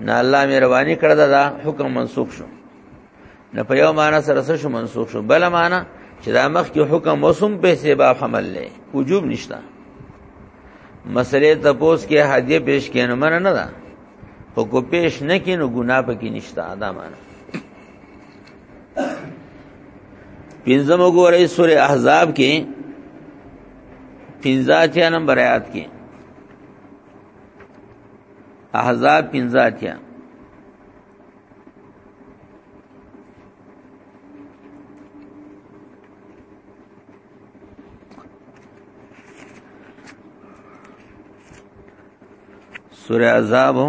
نه الله مهرباني کړه دا حکم منسوخ شو نه په یو معنا سره سره شو منسوخ شو بل معنا چې دا مخ کې حکم وسم په سبا حمل لې وجوب نشتا مسئله ته پوس کې هدیه پیش کین من نه دا خو کو پیش نه کینو ګنا پکې نشتا دا معنا پنځم وګورئ سورې احزاب کې 15 نمبر آیات کې احزاب پنځاتیا سورہ عذاب ہو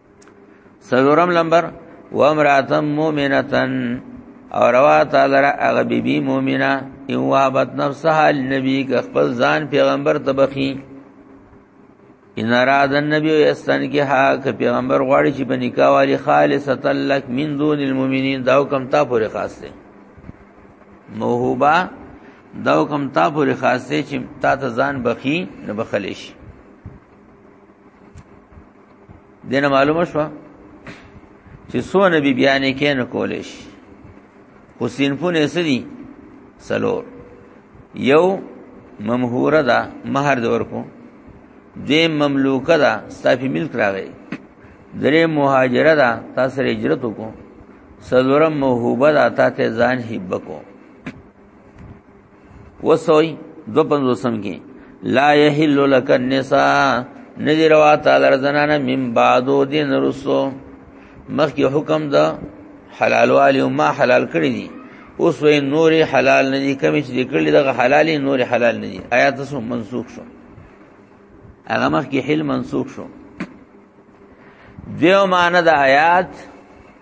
سلورم لمبر و امراتم مومنتن او روا تعالی را اغه بی بی مومنه او وابت نفسها النبی که خپل ځان پیغمبر تبخی ان اراد النبی استن کی ها که پیغمبر غواړي چې په نکاح والی خالصتا لک من دون المؤمنین دا حکم تا پورې خاص دی موهوبه دا حکم تا پورې خاص دی چې تا ته ځان بخی نه بخلیش دنه معلومه شو چې سو نبی بیان کې نه کولې شي خو سینفونه سدي سلور یو ممهوره ده مہر د ورکو دې مملوکه ده ستافي ملک راغی درې مهاجره ده تاسو هجرت وکړو سلورم موهوبه ده تاسو ځان هیبکو وسوي دو پنځوسم کې لا يحل لك النساء ندی روا تعالی زنانه من بعدو دین رسو مخکې حکم دا حلال والی او ما حلال کړی دي اوس وې نور حلال نه دي کمی چې کړی دغه حلالي نور حلال نه دي آیات سو منسوخ شو هغه مخکې حل منسوخ شو دیو معنی د آیات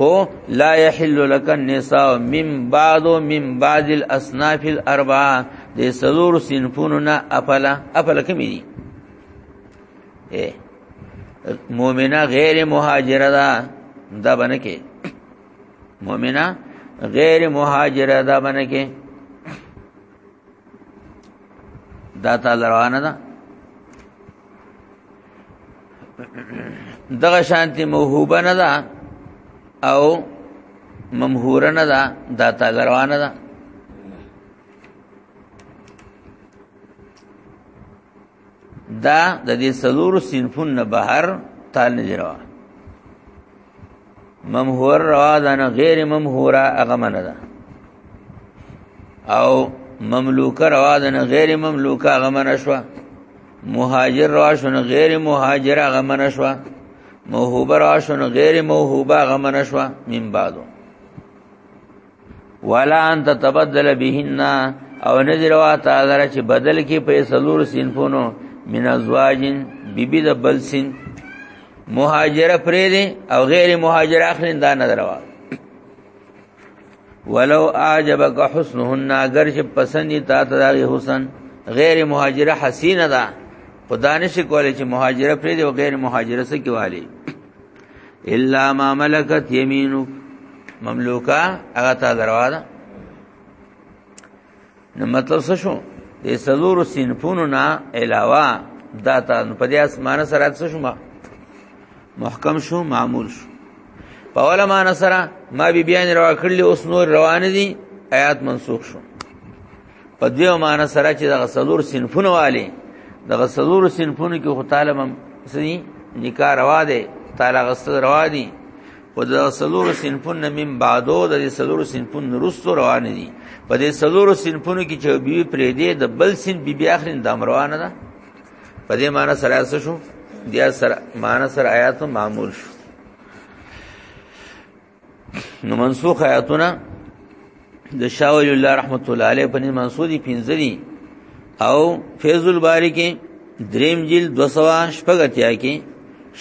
هو لا يحل لك النساء من بعض من بعض الاصناف الاربعه د سلور صنفونو نه افلا افلا کمی دي اے مؤمنه غیر مهاجره ده دا باندې کې مؤمنه غیر مهاجره ده باندې کې دا تعالی روانه ده دغه شانتی موهوبه نه ده او ممهوره نه ده دا تاګروانه ده دا د دې سلور سینفون نه بهر تال نه جوړه ممهور روا ده نه غیر ممهوره هغه منه ده او مملوکه روا ده نه غیر مملوکه هغه منه شو مهاجر روا شو نه غیر مهاجر هغه منه شو موهوبه روا شو نه غیر موهوبه هغه منه شو من بعدو ولا انت تبدل بهن او نذر وا تعالی چې بدل کې په سلور سینفونو من ازواجن بیبی د بل سین مهاجره پرې دي او غیر مهاجره اخلین دا نظر وا ولو اعجبك حسنهن اگر چې پسند تا ته د حسن غیر مهاجره حسینه ده خدانش کولای چې مهاجره پرې دي او غیر مهاجره سره کیواله الا ما ملکت یمینو مملوکا هغه تا دروا ده نو مطلب څه شو د سلور سینفونو نه علاوه دا تا په دې اسمانه سره څه شو محکم شو معمول شو په ولا مان سره ما بی بیان روا کړل اوس نور روان دي آیات منسوخ شو په دې معنی سره چې دغه سلور صنفونه والي دغه سلور صنفونه کې خو طالب هم سني نکاح روا دي تعالی غسل روا دي او د سلور صنفون من بعدو د سلور صنفون رسو روان دي په دې سلور صنفونو کې چې بي پرې دي د بل صنف بي بي اخرین د روانه ده په دې معنی سره څه شو دیا سره معنی سره آیات معمول شو نو منسوخ آیاتونه د شاول الله رحمت الله علیه په منسوخي پنځري او فیض الباری کې دریم جلد 200 شپږتیا کې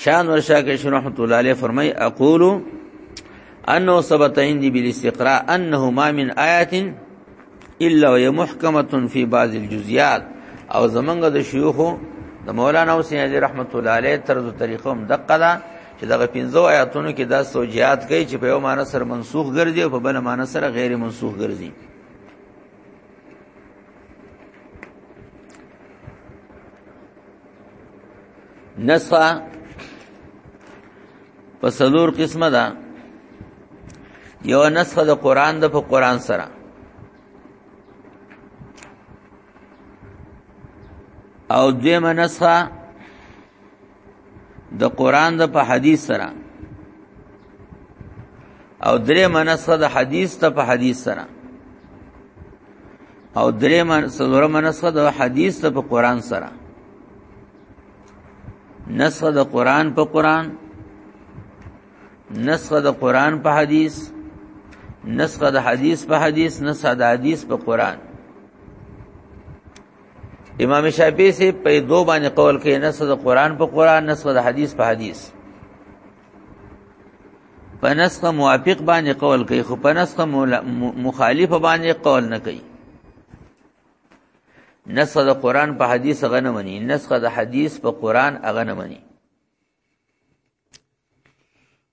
شان ورشا کې شنو رحمت الله علیه فرمای اقول انه ثبت عندي بالاستقراء انه ما من آیات الا وهي محکمه فی بعض الجزئیات او زمنګ د شیوخو د مولانا حسین علی رحمت الله علیه طرز طریقوم دقه ده چې دغه پنځو آیاتونو کې دا سوجيات کوي چې په یو معنی سره منسوخ ګرځي او په بل معنی سره غیر منسوخ ګرځي نسخه په سلور قسمه ده یو نسخه د قران د په قران سره او دیمه نسخه د قران د په حدیث سره او درې منسخه د حدیث ته په حدیث سره او درې منسخه منسخه د حدیث ته په قران سره نسخه د قران په قران نسخه د قران په حدیث نسخه د حدیث په حدیث نسخه د حدیث په قران امام شافعی سے په دو باندې قول کې نسو د قران په قران نسو د حدیث په حدیث په نسخه موافق باندې قول کوي خو په نسخه مخالف باندې قول نه کوي نسخه د قران په حدیث غنه مني نسخه د حدیث په قران غنه مني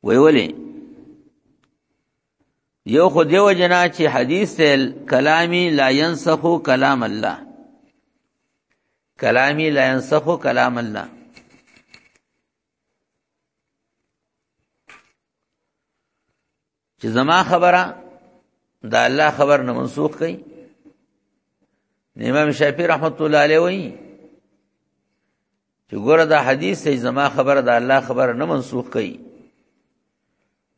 وی ولی یو خو دیو جنا چې حدیث تل کلامی لا ينسخ کلام الله کلامی لا ينسخ کلام الله چې زما خبره دا الله خبر نه منسوخ کړي امام شافعي رحمت الله علیه وایي چې ګوره دا حدیث ته زما خبره د الله خبره نه منسوخ کړي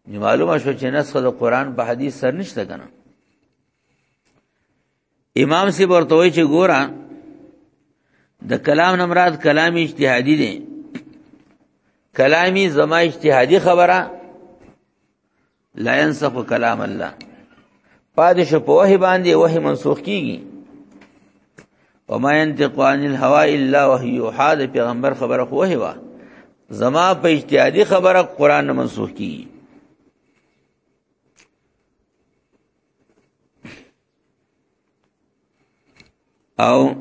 نو معلومه شو چې نسخه د قران په حدیث سر نشته کنه امام سی ورته وی چې ګوره د کلام نه مراد کلام اجتهادي دی کلامی زما اجتهادي خبره لا ينسخ کلام الله پادش په وحی باندې وحی منسوخ کیږي وما ينطق عن الهوى الا وحي يوحى د پیغمبر خبره خو وحی وا زما په اجتهادي خبره قران منسوخ کیږي او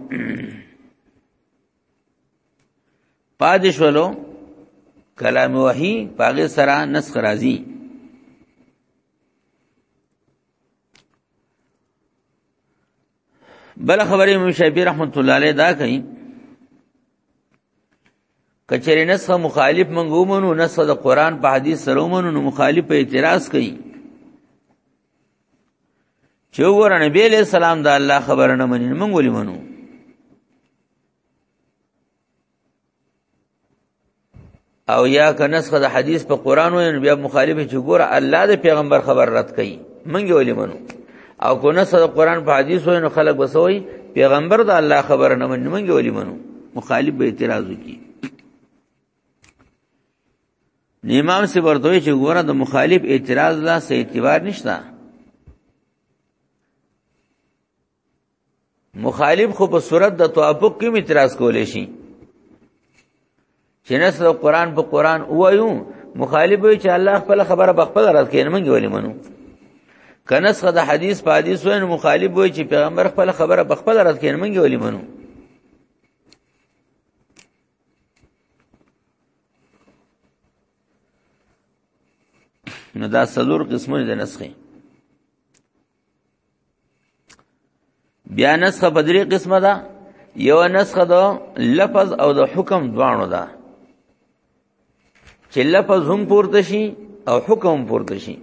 پادې شولو کلام وحی پاغه سره نسخ راځي بل خبره امام شافعی رحمت الله علیه دا کوي کچری نسخه مخالف منغومنو نسخه د قران په حدیث سره ومنو نو مخالف اعتراض کوي چې ور نبی له سلام د الله خبر نه منین مونږ ولې منو او یا که نسخه د حدیث په قران و بیا مخالفه چې ګوره الله د پیغمبر خبر رد کړي مونږ ولې منو او کو نسخه د قران په حدیث و نو خلک وسوي پیغمبر د الله خبر نه مني مونږ ولې منو مخالف به اعتراض وکړي امام سی ورته چې ګوره د مخالف اعتراض لا سه اعتبار نشته مخالف خو په صورت د توافق کې اعتراض کولې شي چې نسل قرآن په قرآن وایو مخالف وي چې الله خپل خبره بخپل رات کې نه منګي ولې منو کنس خد حدیث په حدیث وایي مخالف وي چې پیغمبر خپل خبره بخپل رات کې نه منګي ولې منو نو دا سلور قسمونه د نسخه بیا نسخه په درې قسمه ده یو نسخه ده لفظ او د حکم دواړو ده چې لفظ هم پورته شي او حکم هم پورته شي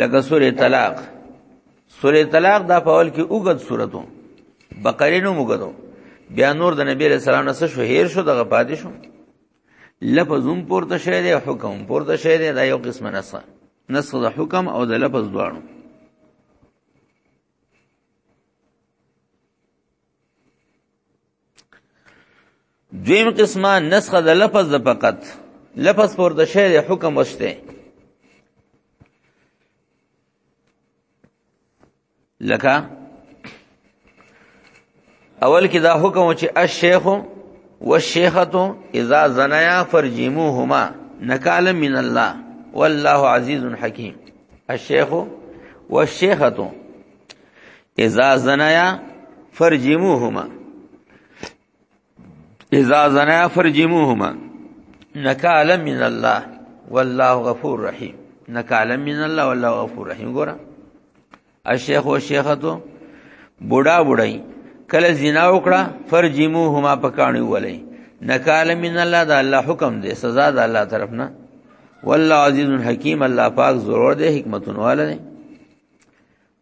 لکه سوره طلاق سوره طلاق دا په اول کې اوګد سورته بقره نو موګدو بیا نور د نبی رسول الله سره شو هیر شو دغه پاتې شو لفظم پورته شه دی حکم پورته شه دی دا یو قسم نسخه نسخه د حکم او د لفظ دواړو دویم قسمه نسخه د لفظ د فقط لفظ پر د شعر حکم وشته لکه اول کې دا حکم چې الشیخ والشیخه اذا زنیا فرجموهما نکالا من الله والله عزیز حکیم الشیخ والشیخه اذا زنایا فرجموهما اذا زنایا فرجموهما نکالا من الله والله غفور رحیم نکالا من الله والله غفور رحیم ګورم الشیخ او شیخته بوډا بوډای کله زنا وکړه فرجمو هما پکانی ولې نکاله من الله دا الله حکم دی سزا دا الله طرف نه والله عزیز حکیم الله پاک ضرور دی حکمتون والے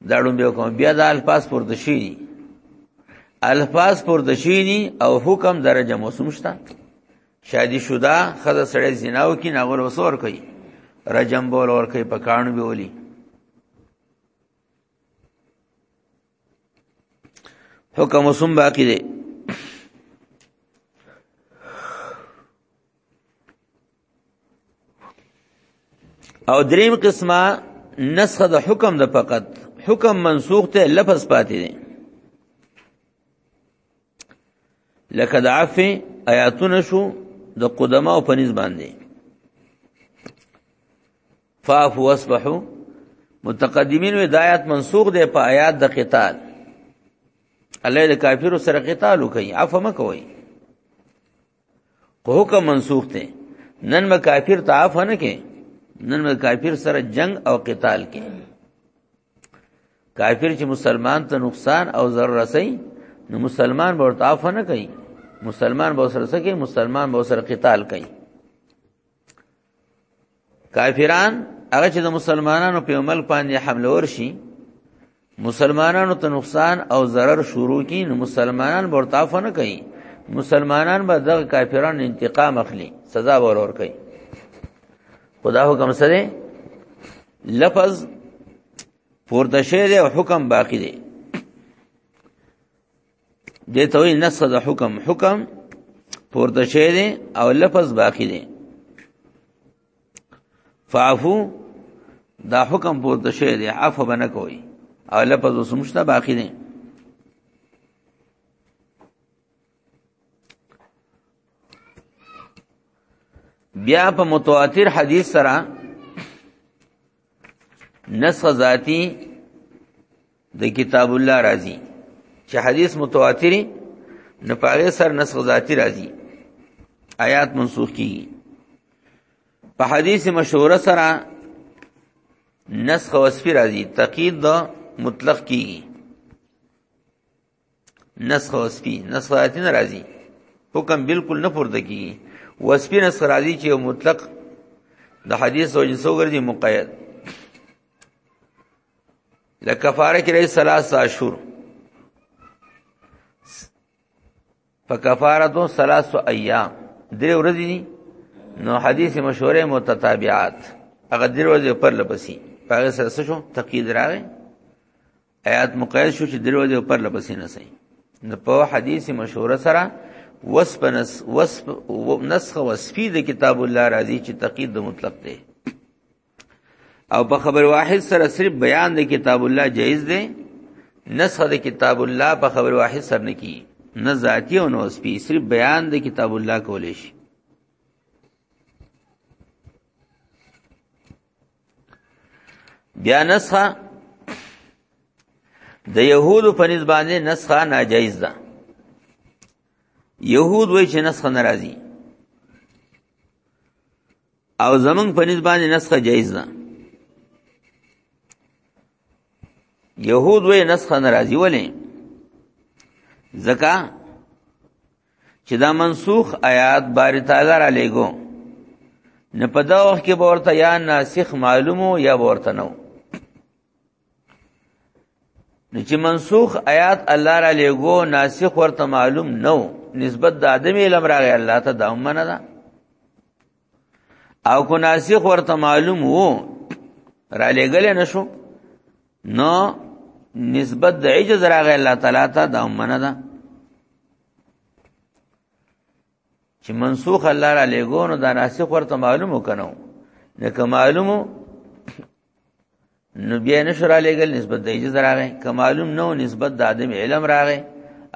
دا ډومبه کوم بیا د الفاظ پورته شي دي الفاظ پورته شي دي او حکم درجه موسم شته شادي شودا خزه سړی زناو کې ناغور وسور کوي رجم بول ور کوي په کانو به ولي حکم موسم باقی دی او دریم قسمه نسخه د حکم د فقط حکم منسوخ ته لفظ پاتې دی لکه د عفو آیاتونه شو د قدما او پنځ باندې فاف واصبحوا متقدمین و دایات منسوخ دی په آیات د قتال الله د کافرو سره قتال کوي عفو مکوي په حکم منسوخ دی نن به کافر تعاف نه کې نن به کافر سره جنگ او قتال کې کافر چې مسلمان ته نقصان او ضرر رسي نو مسلمان به تعاف نه کوي مسلمان به سره سکه مسلمان به سره قتال کوي کافران هغه چې د مسلمانانو په ملک باندې حمله ورشي مسلمانانو ته نقصان او ضرر شروع کړي نو مسلمانان برتافه نه کوي مسلمانان به دغه کافرانو انتقام اخلي سزا ورور کوي خدا حکم سره لفظ پورته شه دی او حکم باقی دی دې ته وی نسخ د حکم حکم پورته شی دی او لفظ باقی دی فعفو دا حکم پورته شی دی عفو بنه کوي او لفظ وسمشته باقی دی بیا په متواتر حدیث سره نسخ ذاتی د کتاب الله راضی چې حدیث متواتری نه پاره سر نسخ ذاتی راضی آیات منسوخ کی په حدیث مشهور سره نسخ وصفی راضی تقید د مطلق کی نسخ او سپی نسخ آیت نه راځي حکم بالکل نه پورته کی وسپی نسخ راځي چې مطلق د حدیث او جنسو ګرځي مقید لکفاره کې رئیس ثلاث اشهر فکفارتو ثلاث ایام درې ورځې دي نو حدیث مشوره متتابعات هغه درې ورځې پر لپسې هغه سره څه شو تقید راغی آیات مقید شو چې درو دی پر لپسې نه سي نو په حدیث مشهور سره وصف نس وصف نسخ وصفی د کتاب الله راضی چې تقید د مطلق دی او په خبر واحد سره صرف بیان د کتاب الله جایز دی نسخ د کتاب الله په خبر واحد سره نه کی نه ذاتی او نه وصفی صرف بیان د کتاب الله کولې شي بیا نسخه د يهودو په نسبت باندې نسخه ناجایز ده يهود وایي چې نسخه ناراضي او زمنګ په نسبت باندې نسخه جایز ده يهود وایي نسخه ناراضي ولې ځکه چې دا منسوخ آیات باری تعالی را لګو نه په دا وخت کې ورته یا ناسخ معلومو یا ورته نو نو چې منسوخ آیات الله را لګو ناسخ ورته معلوم نو نسبت د ادمي علم راغی الله ته دا ومنه ده او کو ناسخ ورته معلوم وو را لګل نشو نو نسبت د عجز راغی الله تعالی ته دا منه ده چې منسوخ الله را لګو نو دا ناسخ ورته معلوم وکنو لکه معلومو نو بیا نشر علی ګل نسبت د عجز راغی کمالوم نو نسبت د عدم علم راغی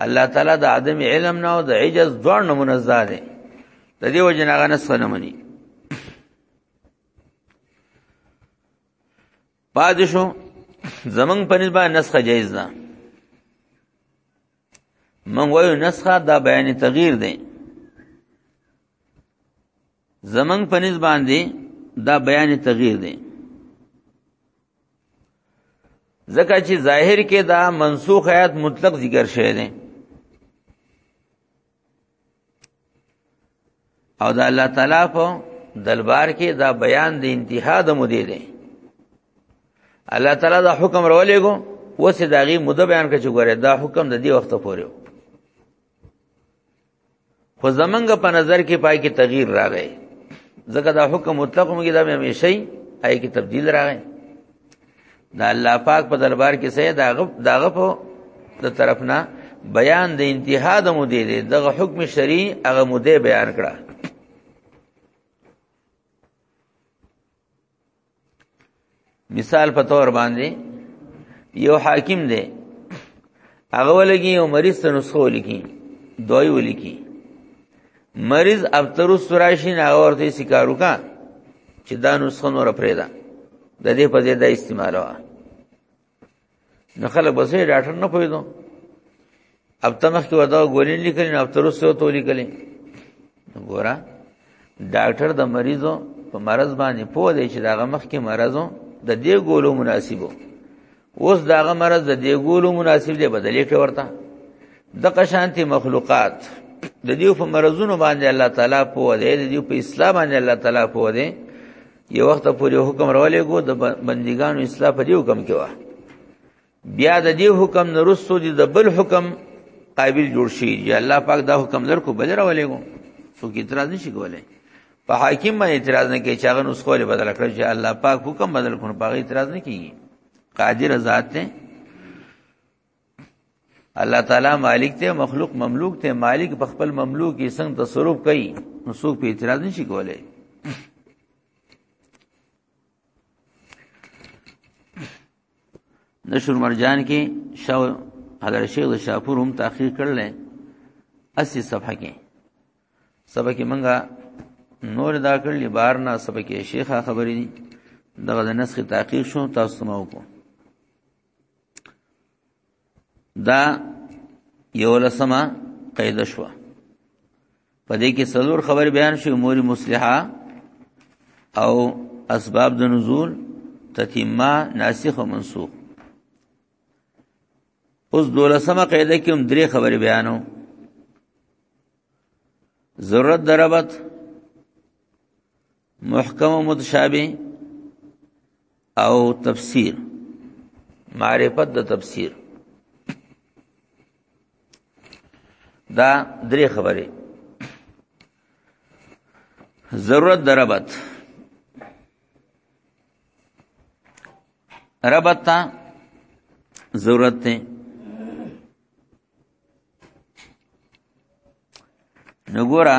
الله تعالی د عدم علم نه او د عجز دوه نمونه زده د دې وجه نه غنس نه مني پادشو زمنګ په نسبت نسخه جایز ده من وایو نسخه دا بیان تغییر دی زمنګ په نس باندې دا بیان تغییر دی ځکه چې ظاهر کې دا منسوخ آیات مطلق ذکر شوی دی او دا الله تعالی په دلبار کې دا بیان د انتها د مودې دی الله تعالی دا حکم راولېګو وسه داغي مده بیان کړي چې ګوره دا حکم د دې وخت پورې خو زمنګ په نظر کې پای کې تغییر راغی ځکه دا حکم مطلق موږ دا همیشه ای آی کې تبديل راغی دا الله پاک په دربار کې سه دا غب دا غب د طرف نه بیان د انتها د مودې دی دغه حکم شرعي هغه مودې بیان کړه مثال په تور باندې یو حاکم دی هغه ولګي او مریض ته نسخه ولګي دوی ولګي مریض افترو سرایشین هغه ورته سکارو کا چې دا نسخه نور پرې ده د دې په دې د استعمالوه نه خلک بس ډاکټر نه پوهیدو اب تمخ کې ودا ګولین لیکل نه اب تر اوسه تو لیکل ګورا ډاکټر د مریضو په مرض باندې پوه دی چې داغه مخ کې مرضو د دې ګولو مناسبو اوس داغه مرض د دې ګولو مناسب دی بدلې کې ورته د قشانتي مخلوقات د دې په مرزونو باندې الله تعالی په دې د دې په اسلام باندې الله تعالی په دې یو وخت پورې حکم راولې کو د بندګانو اصلاح په دې حکم کې و بیا د دې حکم نه رسو دي د بل حکم قابل جوړ شي یا الله پاک دا حکم درکو بل راولې کو سو کی اعتراض نشي کولای په حاکم باندې اعتراض نه کوي چې هغه نسخه له بدل کړ چې الله پاک حکم بدل کړي په اعتراض نه کوي قادر ذات ته الله تعالی مالک ته مخلوق مملوک ته مالک په خپل مملوک یې څنګه تصرف کوي نو څوک په اعتراض نشي کولای نشر مرجان کې شاو حضرت شیخ د شاپور هم تحقیق کړل 80 صفحه کې صفحه کې منګه نور دا کړل بار نه صفحه کې شیخه خبرې دغه د نسخ تحقیق شو تاسو ما وکړو دا یو لسمه قاعده شو په دې کې څلور خبر بیان شو امور مصلحه او اسباب د نزول تتمه ناسخ او منسوخ اوس دولسمه قاعده کې هم درې خبر بیانو ضرورت دربت محکم او متشابه او تفسیر معرفت د تفسیر دا درې خبرې ضرورت د ربط ربط ته ضرورت دی نګورا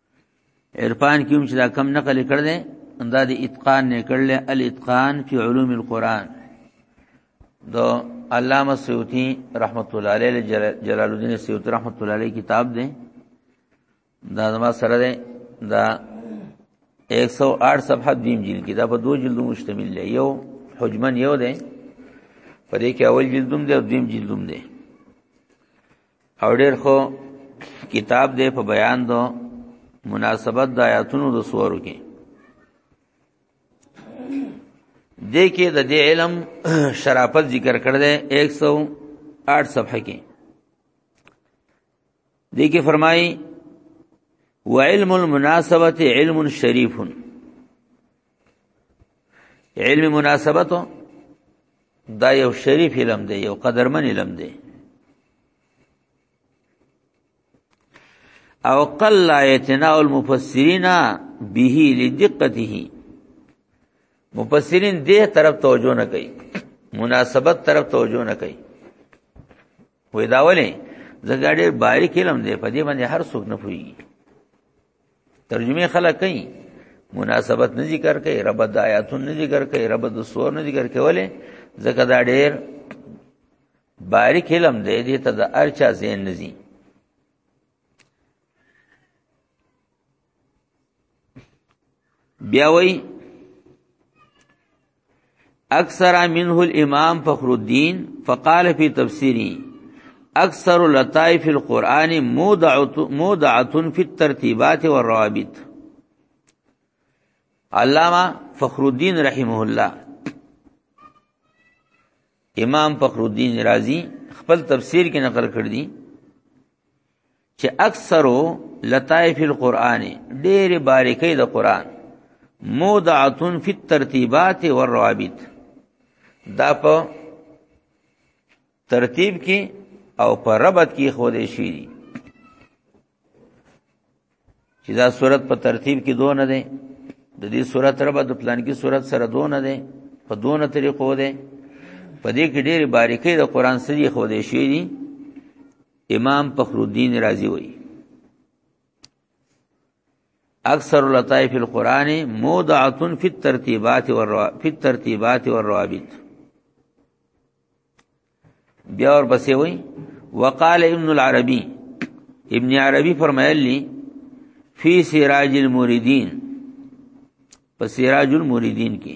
عرفان کې هم چې دا کم نقل کړ دې دا د اتقان نه کړل الاتقان فی علوم القرآن دو علامه سیوطی رحمت الله علیه جلال الدین سیوطی رحمت الله علیه کتاب دی دا زما سره دی دا 108 صفحه دیم جلد کې دا په دوه جلدو مشتمل دی یو حجمن یو دی په دې کې اول جلدوم دی او دیم جلدوم دی او ډیر خو کتاب دې په بیان دو مناسبت د آیاتونو د سورو کې دې کې د دې علم شرافت ذکر کړل 108 صفحه کې دې کې فرمایي وعلم المناسبه علم شریف علم مناسبتو دا یو شریف علم دی یو قدرمن علم دی او قل لا یتناو المفسرین به لدقته مفسرین دې طرف توجه نه کوي مناسبت طرف توجه نه کوي وې دا ولې زګاډي باریک علم دی په دې باندې هر څوک نه پوي ترجمه خلک کوي مناسبت نه ذکر کوي رب د آیاتونو نه ذکر کوي رب د سور نه ذکر کوي ولې ځکه دا ډېر باریک علم دی دې ته د ارچا زین نه ځي بیا وای اکثر منه الامام فخر الدين فقال في تفسيره اکثر لطائف القرآن مودعه في الترتيبات والروابط علامہ فخر الدین رحمه الله امام فخر الدین رازی خپل تفسیر کې نقل کړ دي چې اکثرو لطائف القرآن ډېر باریکۍ د قرآن مودعتون فی الترتیبات والروابط دا په ترتیب کې او په ربط کې خو دې شي چې دا صورت په ترتیب کې دوه نه ده د دې صورت ربط د پلان کې صورت سره دوه نه ده په دوه طریقو ده په دې کې ډېر باریکۍ د قرآن سری خو دې شي امام فخر الدین رازی وایي اکثر لطائف القرآن موضعت فی الترتیبات والروا... فی الترتیبات والروابط بیا اور بسې وای وقال ابن العربی ابن عربی فرمایلی فی سراج المریدین په سراج المریدین کې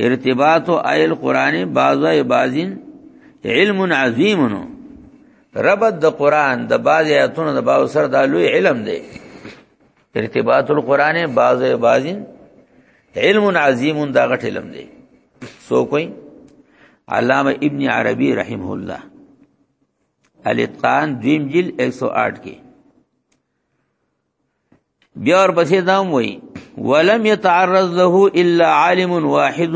ارتباط او ایل قران بعضه بعضین علم عظیم نو ربط د قران د بعض آیاتونو د باو سره د لوی علم دی ارتباط القران بعض بعضین علم عظیم دا غټ علم دی سو کوئی علامہ ابن عربی رحمه الله الاتقان دویم جل 108 کې بیا ور پسې دا وایي ولم يتعرض له الا عالم واحد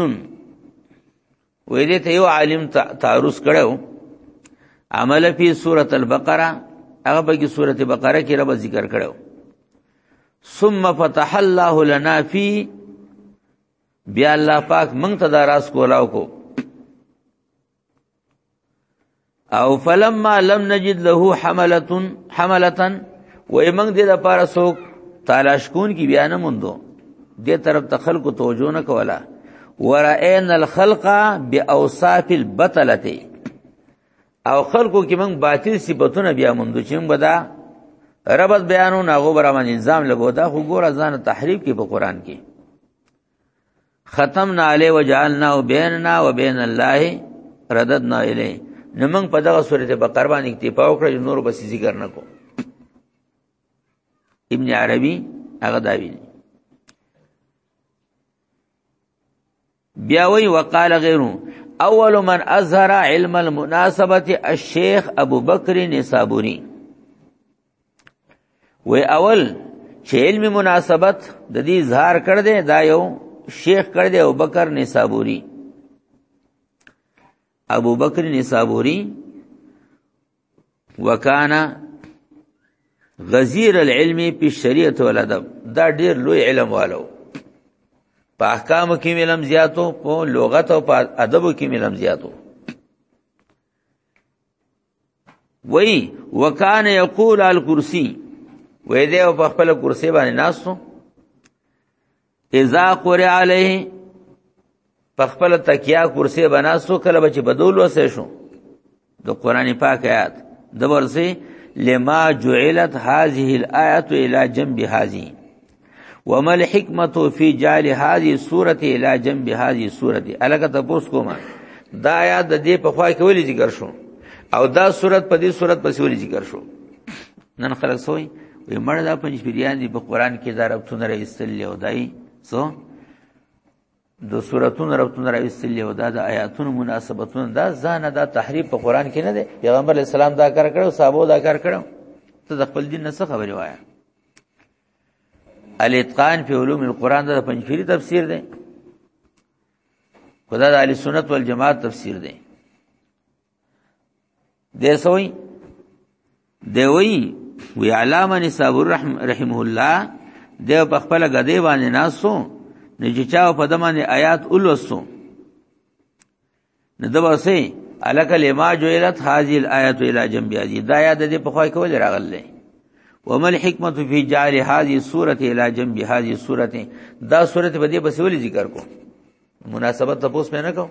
وې دې ته یو عالم تعرض کړو عمل فی سورۃ البقرہ هغه به کې سورۃ بقرہ کې رب ذکر کړو ثم فتح الله لنا فی بیا الله پاک مونږ ته دا راز کولاو کو او فلما لم نجد له حمله حمله و ایمن دې د پاره سوک تلاش کون کی بیان مندو دې طرف ته خلکو توجه نه کولا ورائن الخلق باوصاف البطلته او خلکو کې موږ باطل صفاتونه بیا مندو چې موږ بدا ربط بیانو ناغو برا من الزام لګو دا خو ګور ځان تحریف کې په قران کې ختمنا علی وجعلنا بیننا وبین الله رددنا الی نو موږ په دغه سورته بقره باندې اکتفا وکړو نور بس ذکر نه کو ابن عربي هغه دا ویل بیا وی وقال غیرو اول من اظهر علم المناسبه الشيخ ابو بکر نسابوری و اول چې علم مناسبت د دې اظهار کړ دې دا یو شیخ کړ دې ابو بکر نسابوری ابو بکر نسابوری وکانا غزیر العلم په شریعت او ادب دا ډیر لوی علم والو په احکام کې علم زیاتو په لغت او په ادب کې علم زیاتو وی وکان یقول الکرسی وې دې په خپل کرسی باندې ناسو اذا قرئ علیه په خپل تکیا کرسی بناسو کله بچ بدول وسه شو د قران پاک آیات د ورسه لما جعلت هذه الايه الى جنب هذه وما الحکمت فی جعل هذه سوره الی جنب هذه سوره الګه تاسو کومه دا آیات د دې په خوا کې ولې ذکر شو او دا صورت په دې صورت پسې ولې ذکر شو نن خلک سوې وي مړ دا پنځ پیریان دي په قران کې دا ربطونه راستل له ودای سو د سوراتونو ربطونه راستل له ودا د آیاتونو مناسبتونه دا ځان دا تحریف په قران کې نه دی پیغمبر اسلام دا کار کړو صحابه دا کار کړو ته د خپل دین نه څه خبرې وایې الاتقان فی علوم القرآن دا پنځفری تفسیر دی خدا د اهل سنت والجماعت تفسیر دی د سوی دی وی وی علامه نصاب الرحم رحمه الله د په خپل غدې باندې ناسو نه چې چا په دمانه آیات ولوسو نه دا وسه الک لما جویلت هذه الايه الى جنب هذه دا یاد دې په خوای کول راغله ومل حکمت فی جعل هذه سوره الى جنب هذه سوره دا سوره په دې بس ولې ذکر کو مناسبت تاسو مې نه کوم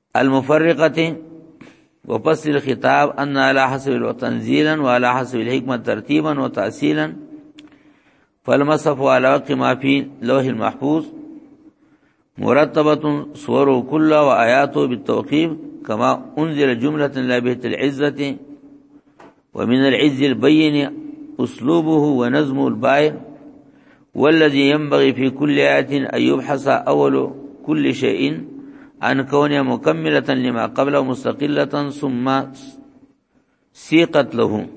المفرقة وفصل الخطاب أن على حسب تنزيلا وعلى حسب الحكمة ترتيبا وتأسيلا فالمصحف وقع ما في لوح المحفوظ مرتبه صور كل وآياته بالتوقيف كما انزل جمله لبیت العزه ومن العز البين اسلوبه ونظم البائن والذي ينبغي في كل آيات أن يبحث أول كل شيء عن كونها مكملة لما قبله مستقلة ثم سيقت له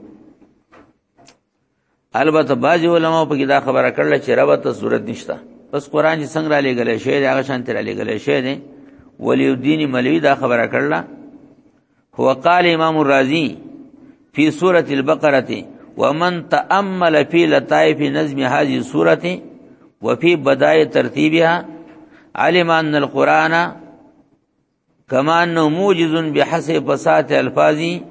البته بعض علماء په کې دا خبره کړل چې رب ته صورت نشته بس قران چې څنګه را لګل شي دا هغه شان تر لګل شي دی ولی الدین ملوی دا خبره کړل هو قال امام الرازی فی سورۃ البقره ومن تامل فی لطائف نظم هذه السوره وفي بدايه ترتيبها علم ان القران کما انه موجز بحسب فساد الفاظي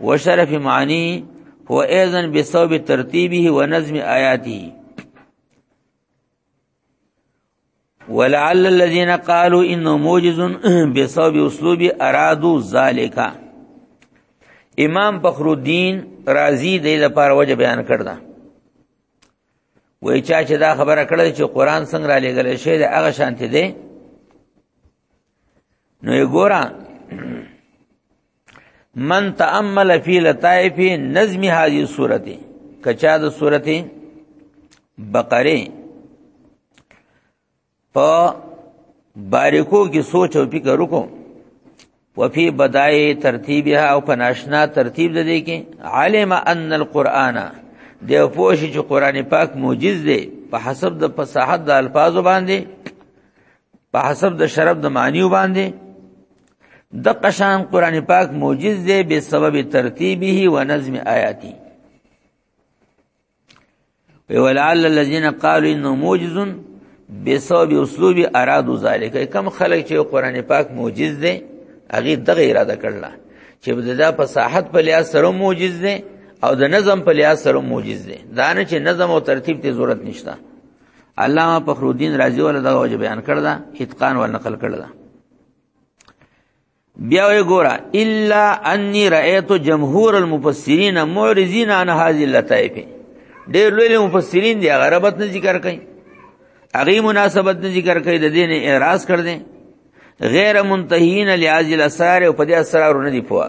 وشرف معاني هو ايضا بسبب ترتيبه ونظم آياته ولعل الذين قالوا انه موجز بسبب اسلوب ارادوا ذلك امام فخر الدين رازي د لپاره وجه بیان کړ دا وای چا چې دا خبره کړل چې قران څنګه را لېګل شي دا هغه شانته دی نو یې ګورا من تأمل فی لطائف نظم هذه سورته کچا د سورته بقره په باریکو کې سوچ او فکر وکړو وفي بدای ترتیبها او پناشنا ترتیب ده دي کې علم ان القرآن د پوښ چې قران پاک معجز دی په حسب د فصاحت د الفاظو باندې په حسب د شرف د معنی باندې د قشان قران پاک معجز دی به سبب ترتیبه و نظم آیاتی ولعل الذين قالوا انه معجز بسبب اسلوب ارادو ذالک کم خلک چې قران پاک معجز دی هغه دغه اراده کړله چې دا په صحت په لحاظ سره معجز دی او د نظم په لحاظ سره معجز دی دا نه چې نظم او ترتیب ته ضرورت نشته علامه فخر الدین رازی ول دا وجه بیان کړ دا اتقان ول نقل کړ دا بیا وی ګورا الا انی رایت جمهور المفسرین معرضین عن هذه اللطائف ډیر لوی مفسرین دی غربت نه ذکر کوي اغي مناسبت نه ذکر کوي د دین اعتراض کړ دي غیر منتهین لعاج الاثار او په دې اثر ورنه دی پوا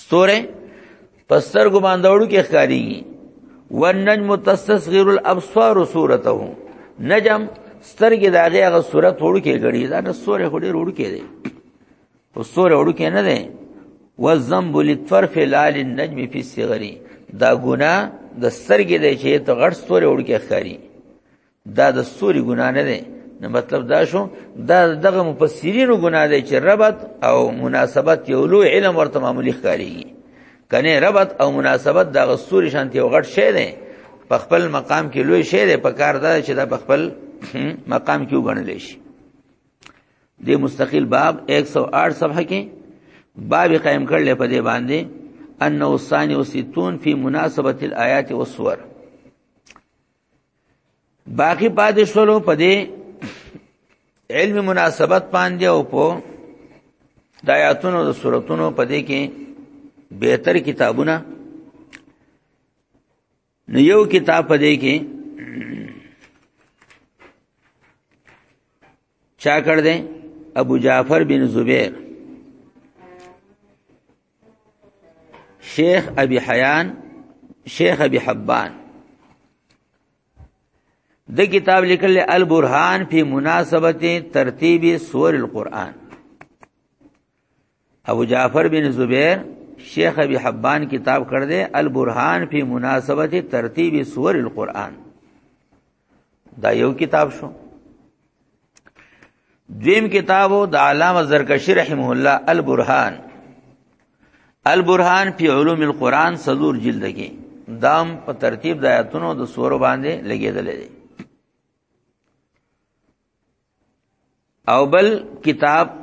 ستوره پستر ګو باندې وړو کې ښکاریږي ونجم تستصغر الابصار صورته نجم سترګې داغه هغه صورت وړو کې غړي دا نه سورې هډې وړو کې دي او سورې وړو کې نه دي والذنب للطرف لا للنجم في الصغر دا ګنا د سترګې دی چې ته غړ سورې وړو کې ښکاری دا د ستوري ګناه نه ده نو مطلب دا شو دا دغه مفسرینو ګناه ده چې ربط او مناسبت یو لوی علم ورته معمولی ښکاریږي کنه ربط او مناسبت دغه ستوري شانتي او غټ شی ده په خپل مقام کې لوی شی ده په کار ده چې دا په خپل مقام کې وګڼل شي د مستقل باب 108 صفحه کې باب قائم کړل په دې باندې انه ثاني وستون فی مناسبه الایات والصور باقی پاتې شولو په دې علم مناسبت باندې او په د آیاتونو د سوراتونو په دې کې بهتر کتابونه نو یو کتاب په دې کې چا کړ دې ابو جعفر بن زبیر شیخ ابي حیان شیخ ابي حبان د کتاب لیکل البرهان په مناسبت ترتیب سور القرآن ابو جعفر بن زبیر شیخ ابي حبان کتاب کړ دې البرهان په مناسبت ترتیب سور القرآن دا یو کتاب شو دویم کتابو د علامه زرکشی رحمه الله البرهان البرهان فی علوم القرآن صدور جلد کې دام په ترتیب د آیاتونو د سورو باندې لګیدل دي او بل کتاب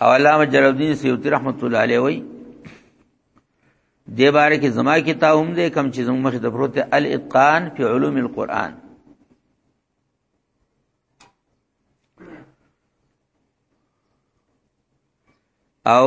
او علامه جلال الدین سیوطی رحمت الله علیه وی دې باره کې زما کتاب هم دې کم چې زموږ مخې ته پروت دی الاتقان فی علوم القرآن او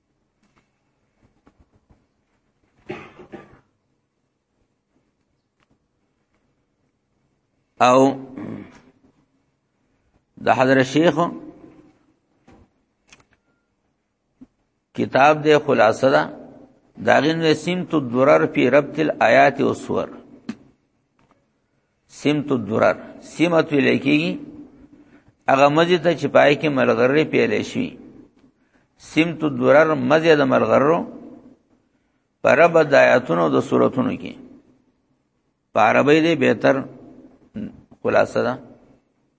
او د حضرت شیخ کتاب د خلاصه ده داغین وسیم تو درر فی ربط الایات و سور سمت الدرر سمت ویل کېږي هغه مزه ته چې پای کې ملغرې پیلې شي سمت الدرر مزه د ملغرو پر بدایاتونو د صورتونو کې په عربی دې بهتر خلاصه ده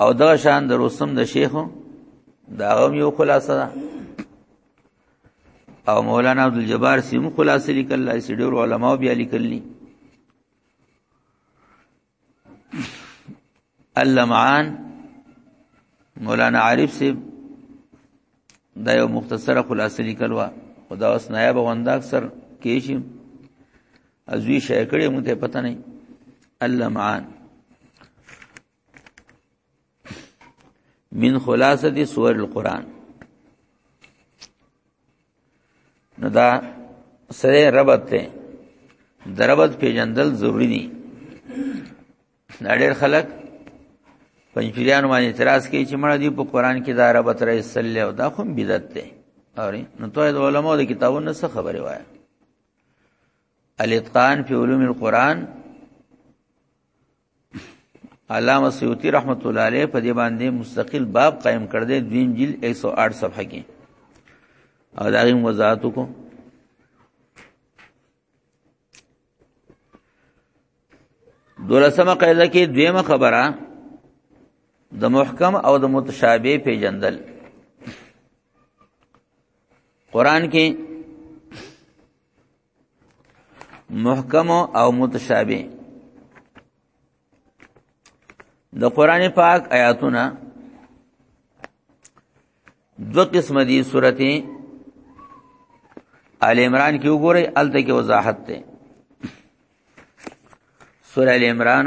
او دا شان د رسوم د شیخو دا غو یو خلاصه ده او مولانا عبد الجبار سیم خلاصه لیکل لای سیډور علماء بیا لیکلی اللمعان مولانا عارف سیم دا یو مختصره خلاصه لیکل وا خدا اوس نایب غوندا اکثر کېشم ازوی شای کړي مونږ ته پته نه الله معان من خلاصه دي سور القرآن نو دا سره ربط ته دربط پیجندل ضروری دي نړیر خلک پنځپیران باندې اعتراض کوي چې مړه دی په قران کې دا ربط رئیس صلی الله دا خو بدعت ده اوري نو توحید علماء د کتابونو څخه خبره وایي الاتقان فی علوم القرآن علامه سیوطی رحمت الله علیه په دې باندې مستقل باب قائم کړ دې دویم جلد 108 صفحه کې او دا غي وضاحت کو دولسمه قاعده کې دیمه خبره د محکم او د متشابه پیجندل قران کې محکم او متشابه د قران پاک آیاتونه دو قسم دي سورته آل عمران کې وګورئ الته کې وضاحت ده سورہ ال عمران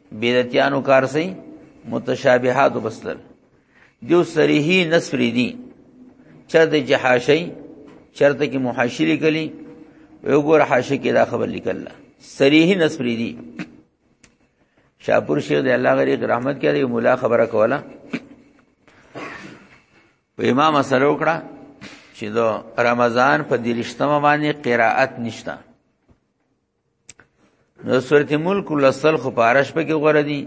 بیرتیانو کار سي متشابهات وبستل دیو صریحی نصری دی چرته جحاشی چرته کې محاشی لیکلی وګور حاشی کې دا خبر لیکل صریحی نصری دی شاپور شیخ دی الله غری رحمت کړي مولا خبره کوله په امام سره وکړه چې د رمضان په دریشتمه باندې قراءت نشته نو سورت ملک لسل خو پارش پکې غره دي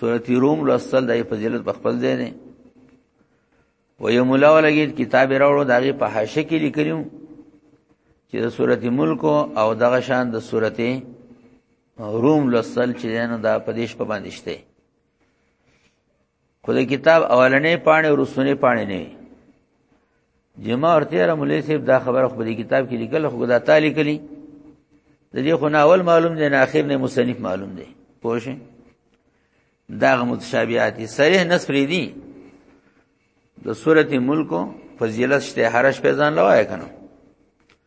سورت روم لسل د فضیلت په خپل ځای نه و یو مولا ولګید کتاب راوړو دغه په حاشیه کې لیکلو چې د سورت ملک او دغه شان د سورت روم لسل چې نه دا پدیش په باندې شته خو د کتاب اولنې پاڼې او رسونې پاڼې نه جما ورته را مولوی صاحب دا خبره خو د کتاب کې لیکل خو دا تالی کلی د دې خو ناول معلوم دی نه اخر نه مصنف معلوم دی پوه شئ دا متشابهات صریح نس پری دي د سورته ملک فضیلت شته هرش په ځان لوای کنه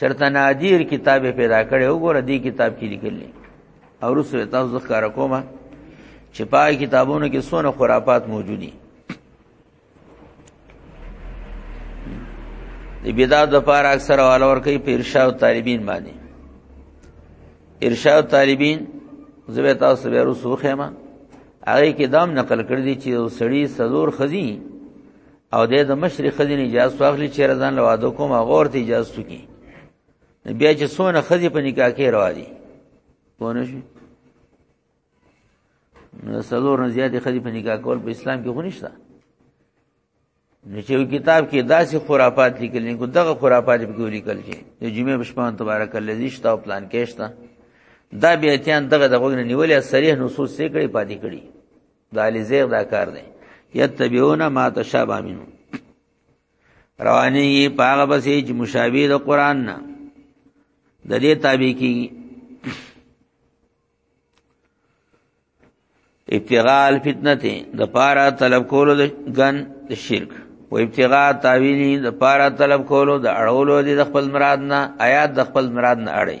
چرته نادر کتاب پیدا کړي وګوره دې کتاب کې لیکل او رسو تاسو ذکر کومه چې پای کتابونو کې سونه خرافات موجودي د بدعت د پاره اکثر حواله ور کوي په ارشاد طالبین باندې ارشاد طالبین زبې تاسو به رسو خېما هغه کې دام نقل کړی دی چې سړی سزور خزي او د مشرې خدین اجازه واخلي چې رضان له واده کوم هغه ورته اجازه وکړي بیا چې سونه خدي په نکاح کې روا دي پونه شي نو څلور نه زیاتې خدي په نکاح کول په اسلام کې خو نشته نو چې کتاب کې داسې خرافات لیکل نه کو دغه خرافات به کې لیکل چې د جمعې بشپان تبارک الله زیشت او پلان کېشته دا بیا اتیان دغه دغه نه نیولې صریح نصوص یې کړی پاتې کړی دا لزیغ دا کار دی یتبعون ما تشابه منه رواني پاغه بسې چې مشابه د قران نه د دې تابع کی ابتغاء الفتنه د پارا طلب کولو د غن د شرک و ابتغاء تعویلی د پارا طلب کولو د اړولو د خپل مراد نه آیات د خپل مراد نه اړي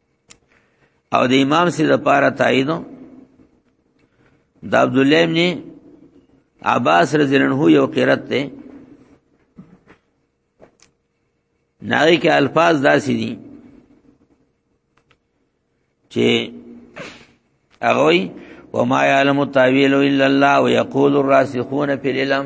او د امام سي د پاره تایید د عبد الله ابن عباس رضی الله عنه یو قرات ته ناری کې الفاظ داسې دي چې اغوی وما يعلم التاويل الا الله ويقول الراسخون في العلم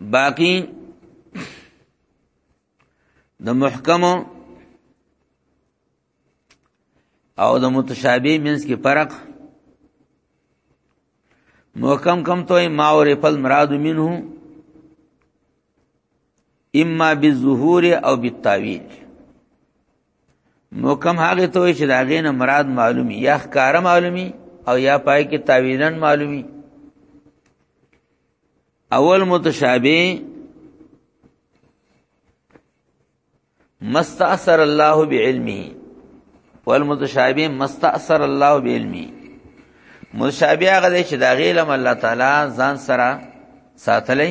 باقی د محکمو او د متشابه منس کې فرق محکم کم تو ما اور فل مراد منه اما بالظهور او بالتاویل نو کم هغه ته چې دا غین مراد معلومی یا ښکار معلومی او یا پای کې تعویلا معلومی اول متشابه مستاثر الله بعلمه والمتشابه مستاثر الله بعلمه متشابه هغه چې دا غیلم الله تعالی ځان سره ساتلې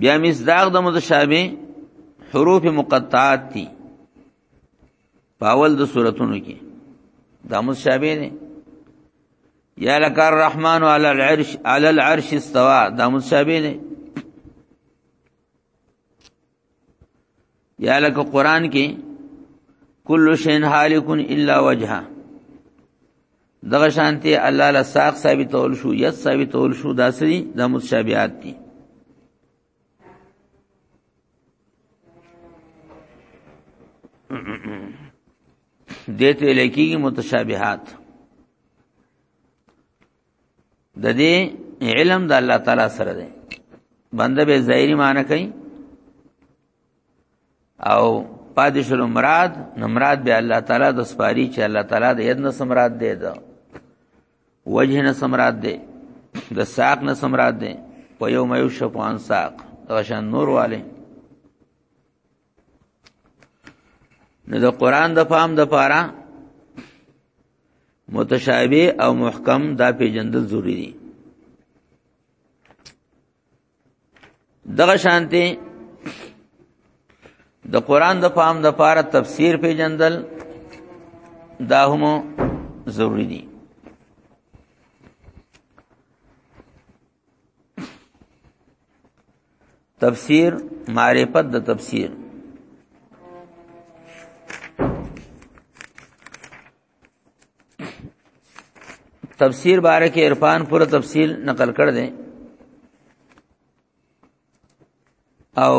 بیا مصداق د متشابه حروف مقطعات دي پاول د سوراتونو کې دا متشابه دي یا لک الرحمن علی العرش علی العرش استوا دا متشابه دي یا لکه قران کې کل شین حالکن الا وجها دغه شانته الله له ساق ثابتول شو یت ثابتول شو داسري د دا متشابهات دي دته لکیږي متشابهات د دې علم د الله تعالی سره دی بنده به ظاهری معنی کوي او پادش مراد نمراد به الله تعالی د سپاری چې الله تعالی د یدن سمراد دی دا وجه نه سمراد دی د ساق نه سمراد دی په یو مې شپوان ساق دا شان نور والے نو د قران د فهم د پاره متشابه او محکم دا پیجندل ضروری دي دغه شانته د قران د فهم د پاره تفسیر پیجندل دا هم ضروری دي تفسیر معرفت د تفسیر تفسیر باره کې عرفان پورا تفصیل نقل کړ دې او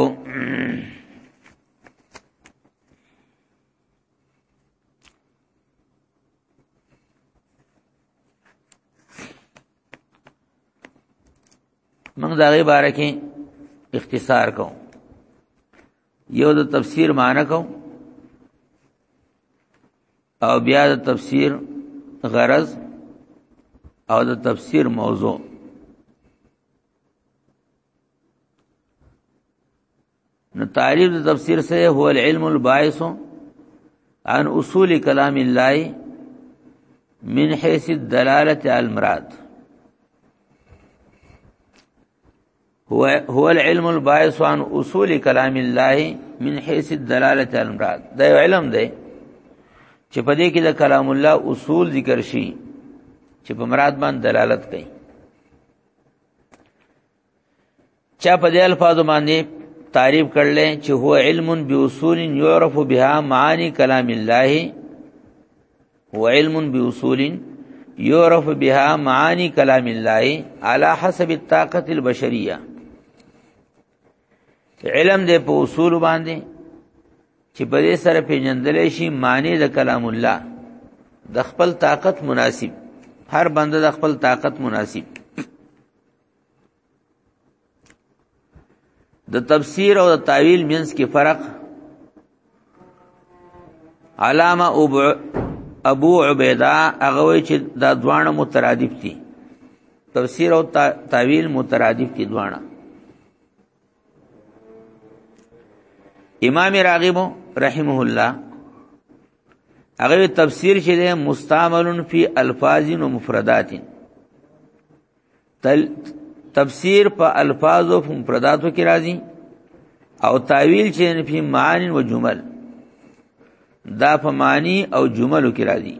موږ دا غي باره کې اختصار کوو یو د تفسیر معنی کوو او بیا د تفسیر غرض او د تفسیر موضوع نو تعریف د تفسیر سره هو العلم الباعث عن اصول کلام الله من حيث الدلاله المراد هو هو العلم الباعث عن اصول كلام الله من حيث الدلاله المراد دا یو علم دی چې په دې کې د کلام الله اصول ذکر شي چې په مراد باندې دلالت کوي چا په دې الفاظ باندې تعریف کړل چې هو علم باصول يعرف بها معاني كلام الله هو علم باصول يعرف بها معاني كلام الله على حسب الطاقه البشريه علم دې په اصول باندې چې په دې سره پیژندل شي معنی د کلام الله د خپل طاقت مناسب هر بنده د خپل طاقت مناسب د تفسیر او د تعویل منځ کې فرق علامه ابو عبیده هغه وی چې دا دواړه مترادف دي تفسیر او تعویل مترادف دي دواړه امام راغب رحمه الله هغه تفسیر چې ده مستعمل فی الفاظ و مفردات تل تفسیر په الفاظ او مفرداتو کې راځي او تعویل چې په معنی او جمل دا په معنی او جملو کې راځي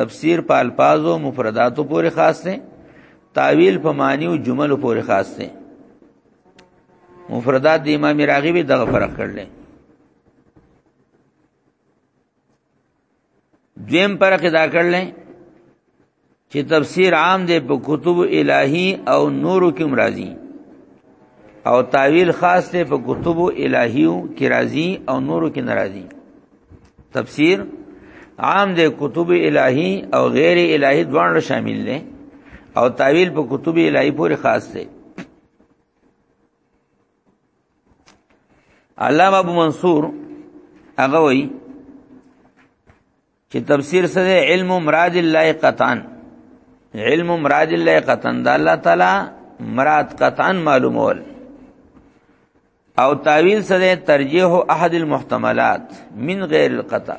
تفسیر په الفاظ او مفرداتو پورې خاص دی تعویل په معنی او جملو پورې خاص دی مفردات د امام راغبی دغه فرق کړل دویم پر خدا کړل چې تفسیر عام دی په کتب الهی او نورو کې مرাজি او تعویل خاص دی په کتب الهیو کې راضی او نورو کې ناراضی تفسیر عام دی کتب الهی او غیر الهی دواړه شامل دي او تعویل په کتب الهی پورې خاص دی علامه ابو منصور هغه وی چې تفسیر سره علم مراد الله قطعن علم مراد الله قطعن د الله تعالی مراد قطعن معلومول او تعویل سره ترجیح احد المحتملات من غیر القطع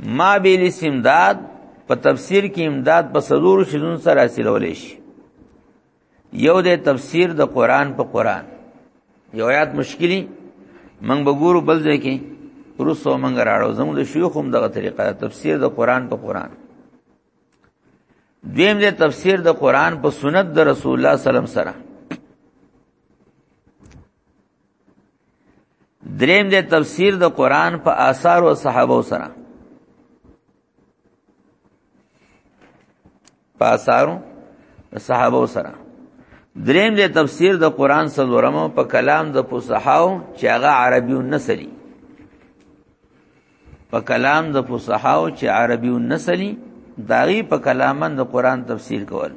ما بیل امداد په تفسیر کې امداد په سلور شذون سره حاصلول شي یو د تفسیر د قران په قران یو آیات مشکلی منګ بګورو بل ځای کې روسو منګ راړو زموږ د شیوخ هم دغه طریقه تفسیر د قران په قران دویم د تفسیر د قران په سنت د رسول الله صلی الله علیه وسلم سره دریم د تفسیر د قران په آثار او صحابه سره په آثار صحابه سره دریم د تفسیر د قران سلورمو په کلام د فصحاو چې هغه عربیون نسلی په کلام د فصحاو چې عربیون نسلی داغي په کلامن د قران تفسیر کول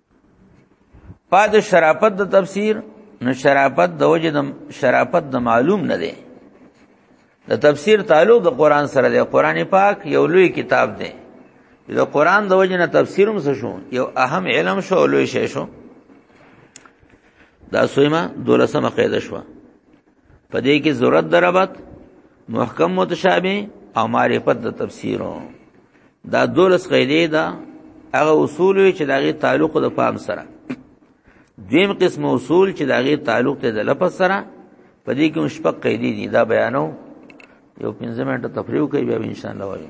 پاد شرافت د تفسیر نو شرافت د وجه د شرافت د معلوم نه دی د تفسیر تعلق د قران سره دی قران پاک یو لوی کتاب دی د قران د وجه نه تفسیر هم څه شو یو اهم علم شو لوی شی شو دا سویما دولسمه قاعده شو په دې کې ضرورت دربت محکم متشابه او معرفت د تفسیرو دا دولس قیدې دا هغه اصول چې دغه تعلق د فهم سره دیم قسم اصول چې دغه تعلق ته د لفظ سره په دې کې مشفق قیدې دي دا بیانو یو پنځه منټه تفریو کوي بیا ان شاء الله وایو